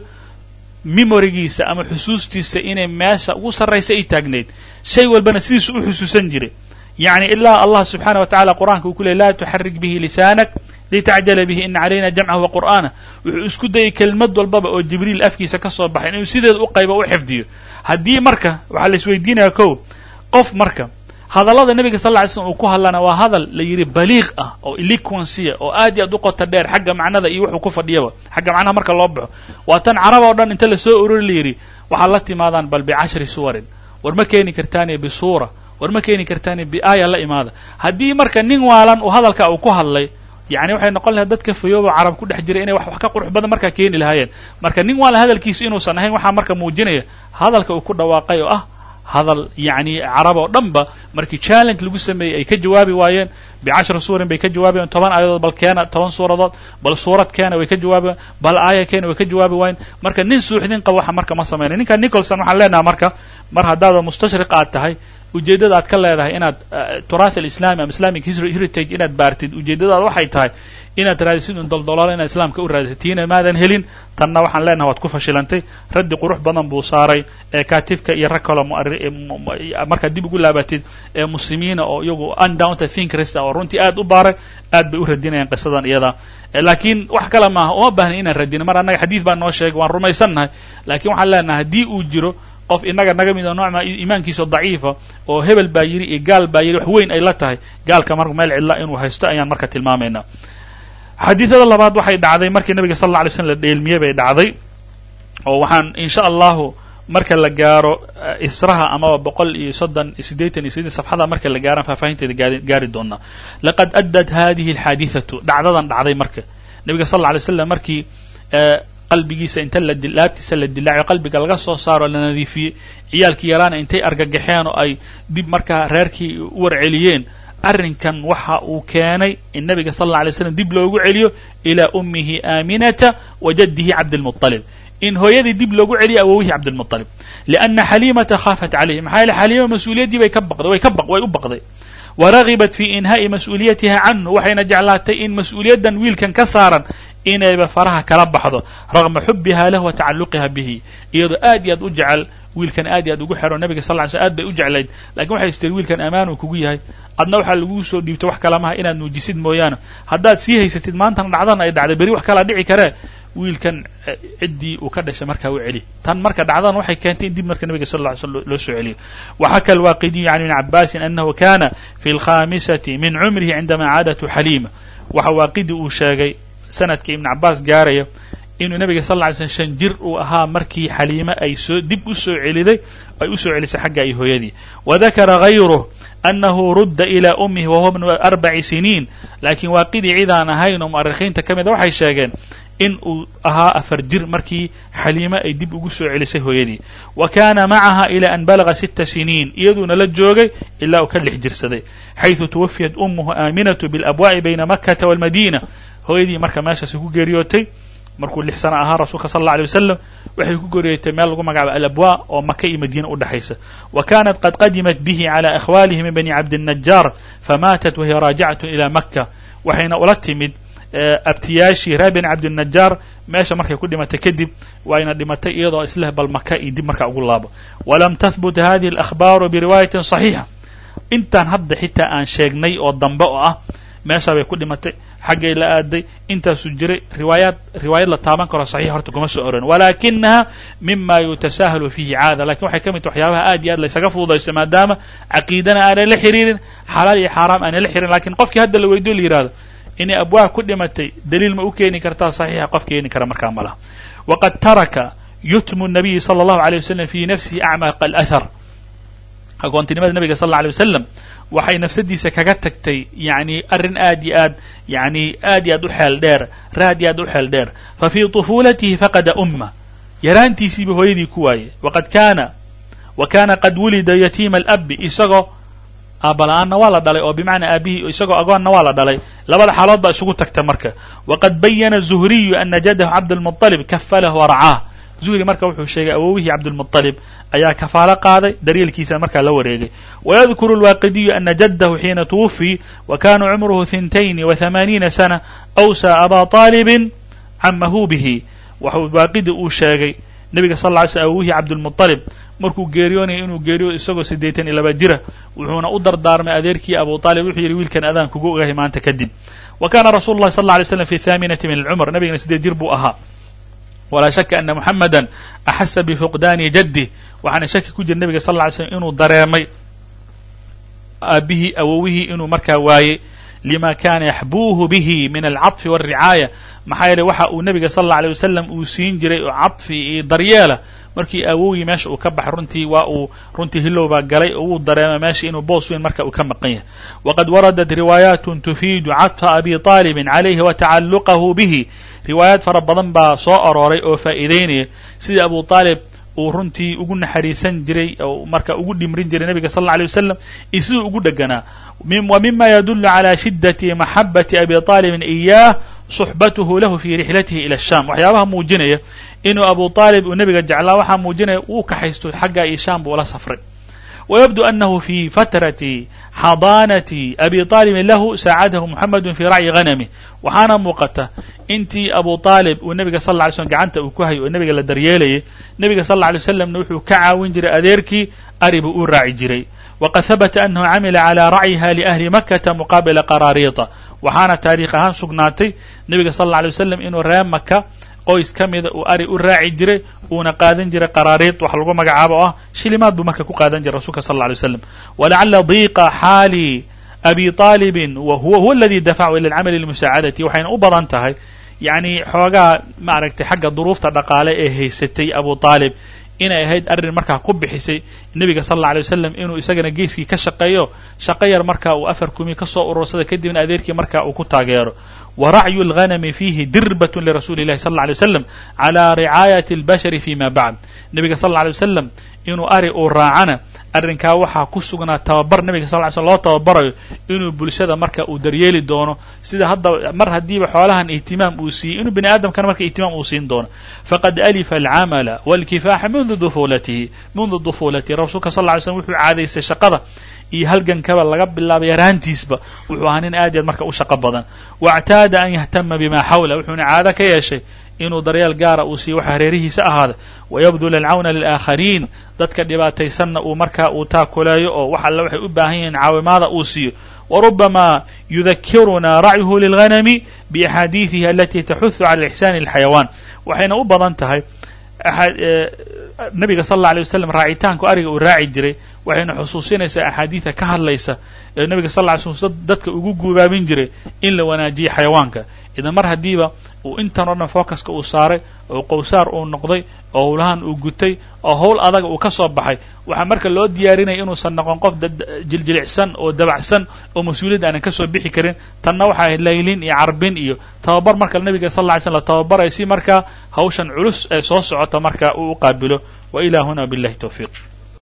memorigiisa ama xusuustiisa inay meesha ugu sarraysa ay taagnayd. Shay walbana sidiisu u xusuusan jiray yacni ilaa allah subxaana wa tacala qur'aanka uu ku ley laa tuxarik bihi lisaanak litacjala bihi ina calayna jamcahu wa qur'aana wuxuu isku dayay kelmad walbaba oo jibriil afkiisa ka soo baxay inuu sideeda u qaybo u xifdiyo haddii marka waxaa la isweydiinaya kow qof marka hadallada nebiga sal lla ly slm uu ku hadlana waa hadal la yidhi baliiq ah oo eloquencia oo aad iyo aad u qota dheer xagga macnada iyo wuxuu ku fadhiyaba xagga macnaha marka loo baxo waa tan carab oo dhan inta la soo urori la yidhi waxaad la timaadaan bal bicashri suwarin war ma keeni kartaane bisuura war ma keeni kartaane biaaya la imaada. Haddii marka nin waalan uu hadalka uu ku hadlay yani waxay noqon lahay dadka fayooba carab ku dhex jiray inay wax ka qurux badan markaa keeni lahaayeen. Marka nin waalan hadalkiisa inuusan ahayn waxaa marka muujinaya hadalka uu ku dhawaaqay oo ah hadal yani carab oo dhan ba markii challenge lagu sameeyey ay ka jawaabi waayeen. Bicashri suurin bay ka jawaabayen toban aayadood bal keena toban suuradood bal suurad keena way ka jawaabi bal aaya keena way ka jawaabi waayeen. Marka nin suuxdin qaba waxa marka ma sameynay. Ninka nicholson waxaan leenaha marka mar haddaada mustashriq aad tahay ujeeddada aad ka leedahay inaad turath alislami ama islamic heritage inaad baartid ujeeddadaad waxay tahay inaad raadisid un doldolaalo inaad islaamka u raadisid. Tiina maadan helin tanna waxaan leenahay waad ku fashilantay. Raddi qurux badan buu saaray ee kaatibka iyo rag kaloo markaad dib ugu laabatid ee muslimiina oo iyagu undownta thinkrist oo runtii aad u baaray aad bay u radinayaan qisadan iyada. Laakiin wax kale maaha uma baahna inaan radino mar annaga xadiid baa noo sheegay waan rumaysannahay lakiin waxaan leenahay haddii uu jiro qof inaga naga mid oo noocma iimaankiisa daciifa oo hebel baa yidhi iyo gaal baa yidhi wax weyn ay la tahay gaalka marka meel cidla inuu haysto ayaan marka tilmaamaynaa xadiidada labaad waxay dhacday markii nabiga sal alla alay slm la dheelmiyey bay dhacday oo waxaan insha allahu marka la gaaro israha amaba boqol iyo soddon iyo iyo sideetan safxada marka la gaaraan faahfaahinteeda gaari doonaa laqad addat hadihi alxaadithatu dhacdadan dhacday marka. Nabiga sal alla alay slam markii qalbigiisa inta la laabtiisa la dilaaco qalbiga laga soo saaro la nadiifiyey ciyaalkii yaraana intay argagaxeen oo ay dib markaa reerkii u warceliyeen arrinkan waxa uu keenay in nabiga sal alla alay slam dib loogu celiyo ilaa ummihi aaminata wa jaddihi cabdilmuطalib in hooyadii dib loogu celiyo awowihii cabdilmuطalib lianna xaliimata khaafat calayhi maxaa yaele xaliima mas'uuliyaddii bay ka baqday way ka way u baqday. Waragibat fi inhaa'i mas'uuliyatiha canhu waxayna jeclaatay in mas'uuliyaddan wiilkan ka saaran inayba faraha kala baxdo ragma xubiha lahu wa tacalluqiha bihi. Iyadoo aad iyo aad u jecel wiilkan aad iyo aad ugu xero nabiga sal ly slm aad bay u jeclayd. Lakin waxay istiri wiilkan ammaan uu kugu yahay. Adna waxaa laguu soo dhiibto wax kala maha inaad nuujisid mooyaane. Haddaad sii haysatid maantana dhacdana ay dhacday. Beri wax kalaa dhici karee wiilkan ciddii uu ka dhashay markaa u celi. Tan marka dhacdadan waxay keentay in dib marka nabiga sal ly slm loo soo celiyo. Waxaka alwaaqidiyu can ibni cabaasin anahu kana fi alkhamisati min cumrihi cindama caadatu xaliima. Waxa waaqidi uu sheegay sanadka ibn cabaas gaaraya inuu nabiga sal lla ly slm shan jir uu ahaa markii xaliime ay soo dib u soo celiday ay u soo celisay xagga iyo hooyadii wadakara hayruh anahu rudda ilaa ummihi wahuwa bnu arbaci siniin laakiin waaqidii cidaan ahayn oo mu'arikhiinta ka mida waxay sheegeen in uu ahaa afar jir markii xaliime ay dib ugu soo celisay hooyadii wa kana macaha ila an balaga sita siniin iyaduuna la joogay ilaa uu ka lix jirsaday xayثu twafiyat umuhu aaminatu biاlabwa'i bayna makata wاlmadina hooyadii marka meeshaasi ku geeriyootay markuu lix sana ahaa rasuulka sal alla alay wasalam waxay ku geeriyootay meel lagu magacaabo alabwa oo maka iyo madiina u dhexaysa wa kaanat qad qadimat bihi cala akhwaalihi min bani cabdinajaar famaatat wahiya raajicatun ilaa makka. Waxayna ula timid eh, abtiyaashii reer bani cabdinajaar meesha markay ku dhimatay kadib waayna dhimatay iyadoo isleh bal maka iyo dib markaa ugu laabo. Walam tahbut hadihi alakhbaaru biriwaayatin saxiixa intaan hadda xitaa aan sheegnay oo dambe oo ah meeshaa bay ku dhimatay xaggay la aaday intaasuu jiray riwaayaad riwaayad la taaban karo saxiix horta kuma soo oran. Walakinaha mima yutasaahalu fihi caada laakiin waxay ka mid tahay waxyaabaha aad iyo aad laysaga fududaysto maadaama caqiidana aanay la xiriirin xalaal iyo xaaraam aanay la xiriirin laakiin qofkii hadda la weydiyo la yihahdo inay abwaab ku dhimatay daliil ma u keeni kartaa saxiixa qof keeni kara markaa ma laha. Waqad taraka yutmu nabiyi sala allahu alay wasalam fi nafsihi acmaqa alahar agoontinimada nabiga sal alla alay wasalam waxay nafsadiisa kaga tagtay yani arrin aad iyo aad yani aad iyo aad u xeel dheer raad iyo aad u xeel dheer fa fii طufulatihi faqada umma yaraantiisiiba hooyadii ku waayey waqad kana wa kana qad wulida yatiima alabi isagoo aabala-aanna waa la dhalay oo bimacnaa aabihii isagoo agoonna waa la dhalay labada xaalood baa isugu tagta marka waqad bayana zuhriyu ana jadahu cabdالmuطalib kafalahu waracaah zuhri marka wuxuu sheegay awowihii cabdulmuطalib ayaa kafaalo qaaday daryeelkiisa markaa la wareegay. wayadkuru lwaaqidiyu ana jaddahu xiina twufii wa kaana cumruhu hintayn waamaaniina sana awsaa abaa aalibin camahu bihi waxuu waaqidi uu sheegay nebiga sal ly sl awihii cabdulmualib markuu geeriyoonaya inuu geeriyo isagoo siddeetan iyo laba jira wuxuuna u dardaarmay adeerkii abuu aalib wuxuu yidhi wiilkan adaan kugu ogahay maanta kadib wa kaana rasuulu llahi sal lla alay slam fi haaminati min alcumr nabigana siddeed jir buu ahaa walaa shaka ana muxamada axasa bifuqdaani jaddi waxaana shaki ku jira nebiga sal lla ly slm inuu dareemay aabihii awowihii inuu markaa waayey lima kana yaxbuuhu bihi min alcaطfi wاlricaaya maxaa yeeley waxa uu nebiga sal alla alay wasalam uu siin jiray oo cadfi iyo daryeela markii awowgii meesha uu ka baxay runtii waa uu runtii hilow baa galay oo wuu dareemay meesha inuu boos weyn marka uu ka maqan yahay waqad waradat riwaayaat tufiidu cadfa abi طaalibin calayhi wa tacalluqahu bihi riwaayaad fara badan baa soo arooray oo faa'iideynaya sidii abu طaalib uu runtii ugu naxariisan jiray oo marka ugu dhimrin jiray nebiga sal alla alay wasalam iyo siduu ugu dheganaa wa mima yadulu calى shiddati maxabati abi طaalibin iyaah suxbatuhu lahu fi rixlatihi ila sham waxyaabaha muujinaya inuu abu طaalib uu nebiga jeclaa waxaa muujinaya uu kaxaysto xagga iyo sham buu la safray wayabdu anahu fi fatrati xadaanati abi طaalibin lahu saacadahu muxamedu fi racyi hanami waxaana muuqata intii abu aalib uu nebiga sal ly slm gacanta uu ku hayay oo nebiga la daryeelayay nebiga sal lla lay slamna wuxuu ka caawin jiray adeerkii ari buu u raaci jiray. Waqad habata anahu camila calaa racyiha liahli makata muqaabila qaraariida. Waxaana taariikh ahaan sugnaatay nebiga sal lay wasalam inuu reer maka qoys ka mida uu ari u raaci jiray uuna qaadan jiray qaraariid wax lagu magacaabo oo ah shilimaad buu marka ku qaadan jiray rasulka sal alla lay waslam walacala diiqa xaali abi aalibin wa huwa huwa aladii dafacu ila alcamali limusaacadati waxayna u badan tahay yacni xoogaa maaragtay xagga duruufta dhaqaale ee haysatay abu taalib inay ahayd arrin markaa ku bixisay nebiga sal alla alay wasalam inuu isagana geeskii ka shaqeeyo shaqo yar markaa uu afar kumi ka soo urursada kadibna adeerkii markaa uu ku taageero. Wa racyu alghanami fiihi dirbatu lirasuuli illahi sal alla alay wasalam calaa ricaayati albashari fi ma bacd nebiga sal alla alay wasalam inuu ari uu raacana arrinkaa waxaa ku sugnaa tababar nebiga sal ly slm loo tababarayo inuu bulshada marka uu daryeeli doono. Sida hadda mar haddiiba xoolahan ihtimaam uu siiyey inuu bini aadamkana marka ihtimaam uu siin doono. Faqad alifa alcamala wاlkifaaxa mundu dufuulatihi mundu dufuulatihi. Rasuulka sal ly slm wuxuu caadaystay shaqada iyo halgankaba laga bilaabay yaraantiisba wuxuu ahaa nin aad yaad marka u shaqo badan. Waاctaada an yahtama bima xawla wuxuuna caado ka yeeshay inuu daryeel gaara uu siiyo waxa hareerihiisa ahaada. Wayabdul alcawna lilaakhariin. Dadka dhibaataysanna uu markaa uu taakuleeyo oo wax alle waxay u baahan yihiin caawimaada uu siiyo. Warubama yudakiruna racyuhu lilghanami biaxaadiidihi alati taxuhu cala ixsaani lxayawaan. Waxayna u badan tahay nabiga sal alla alay wasalam raacitaanku ariga uu raaci jiray. Waxayna xusuusinaysaa axaadiida ka hadlaysa ee nabiga sal ly slm dadka ugu guubaabin jiray in la wanaajiyo xayawaanka. Idan mar haddiiba uu intan o dhan focuska uu saaray oo qowsaar uu noqday oo howlahan uu gutay oo howl adaga uu ka soo baxay. Waxaa marka loo diyaarinaya inuusan noqon qof jiljilicsan oo dabacsan oo mas'uuliyadda aanan ka soo bixi karin. Tanna waxaa ahayd laylin iyo carbin iyo tababar marka nabiga sal ly slm la tababaray si markaa hawshan culus ee soo socota marka uu u qaabilo. Wa ilaa huna billahi tawfiiq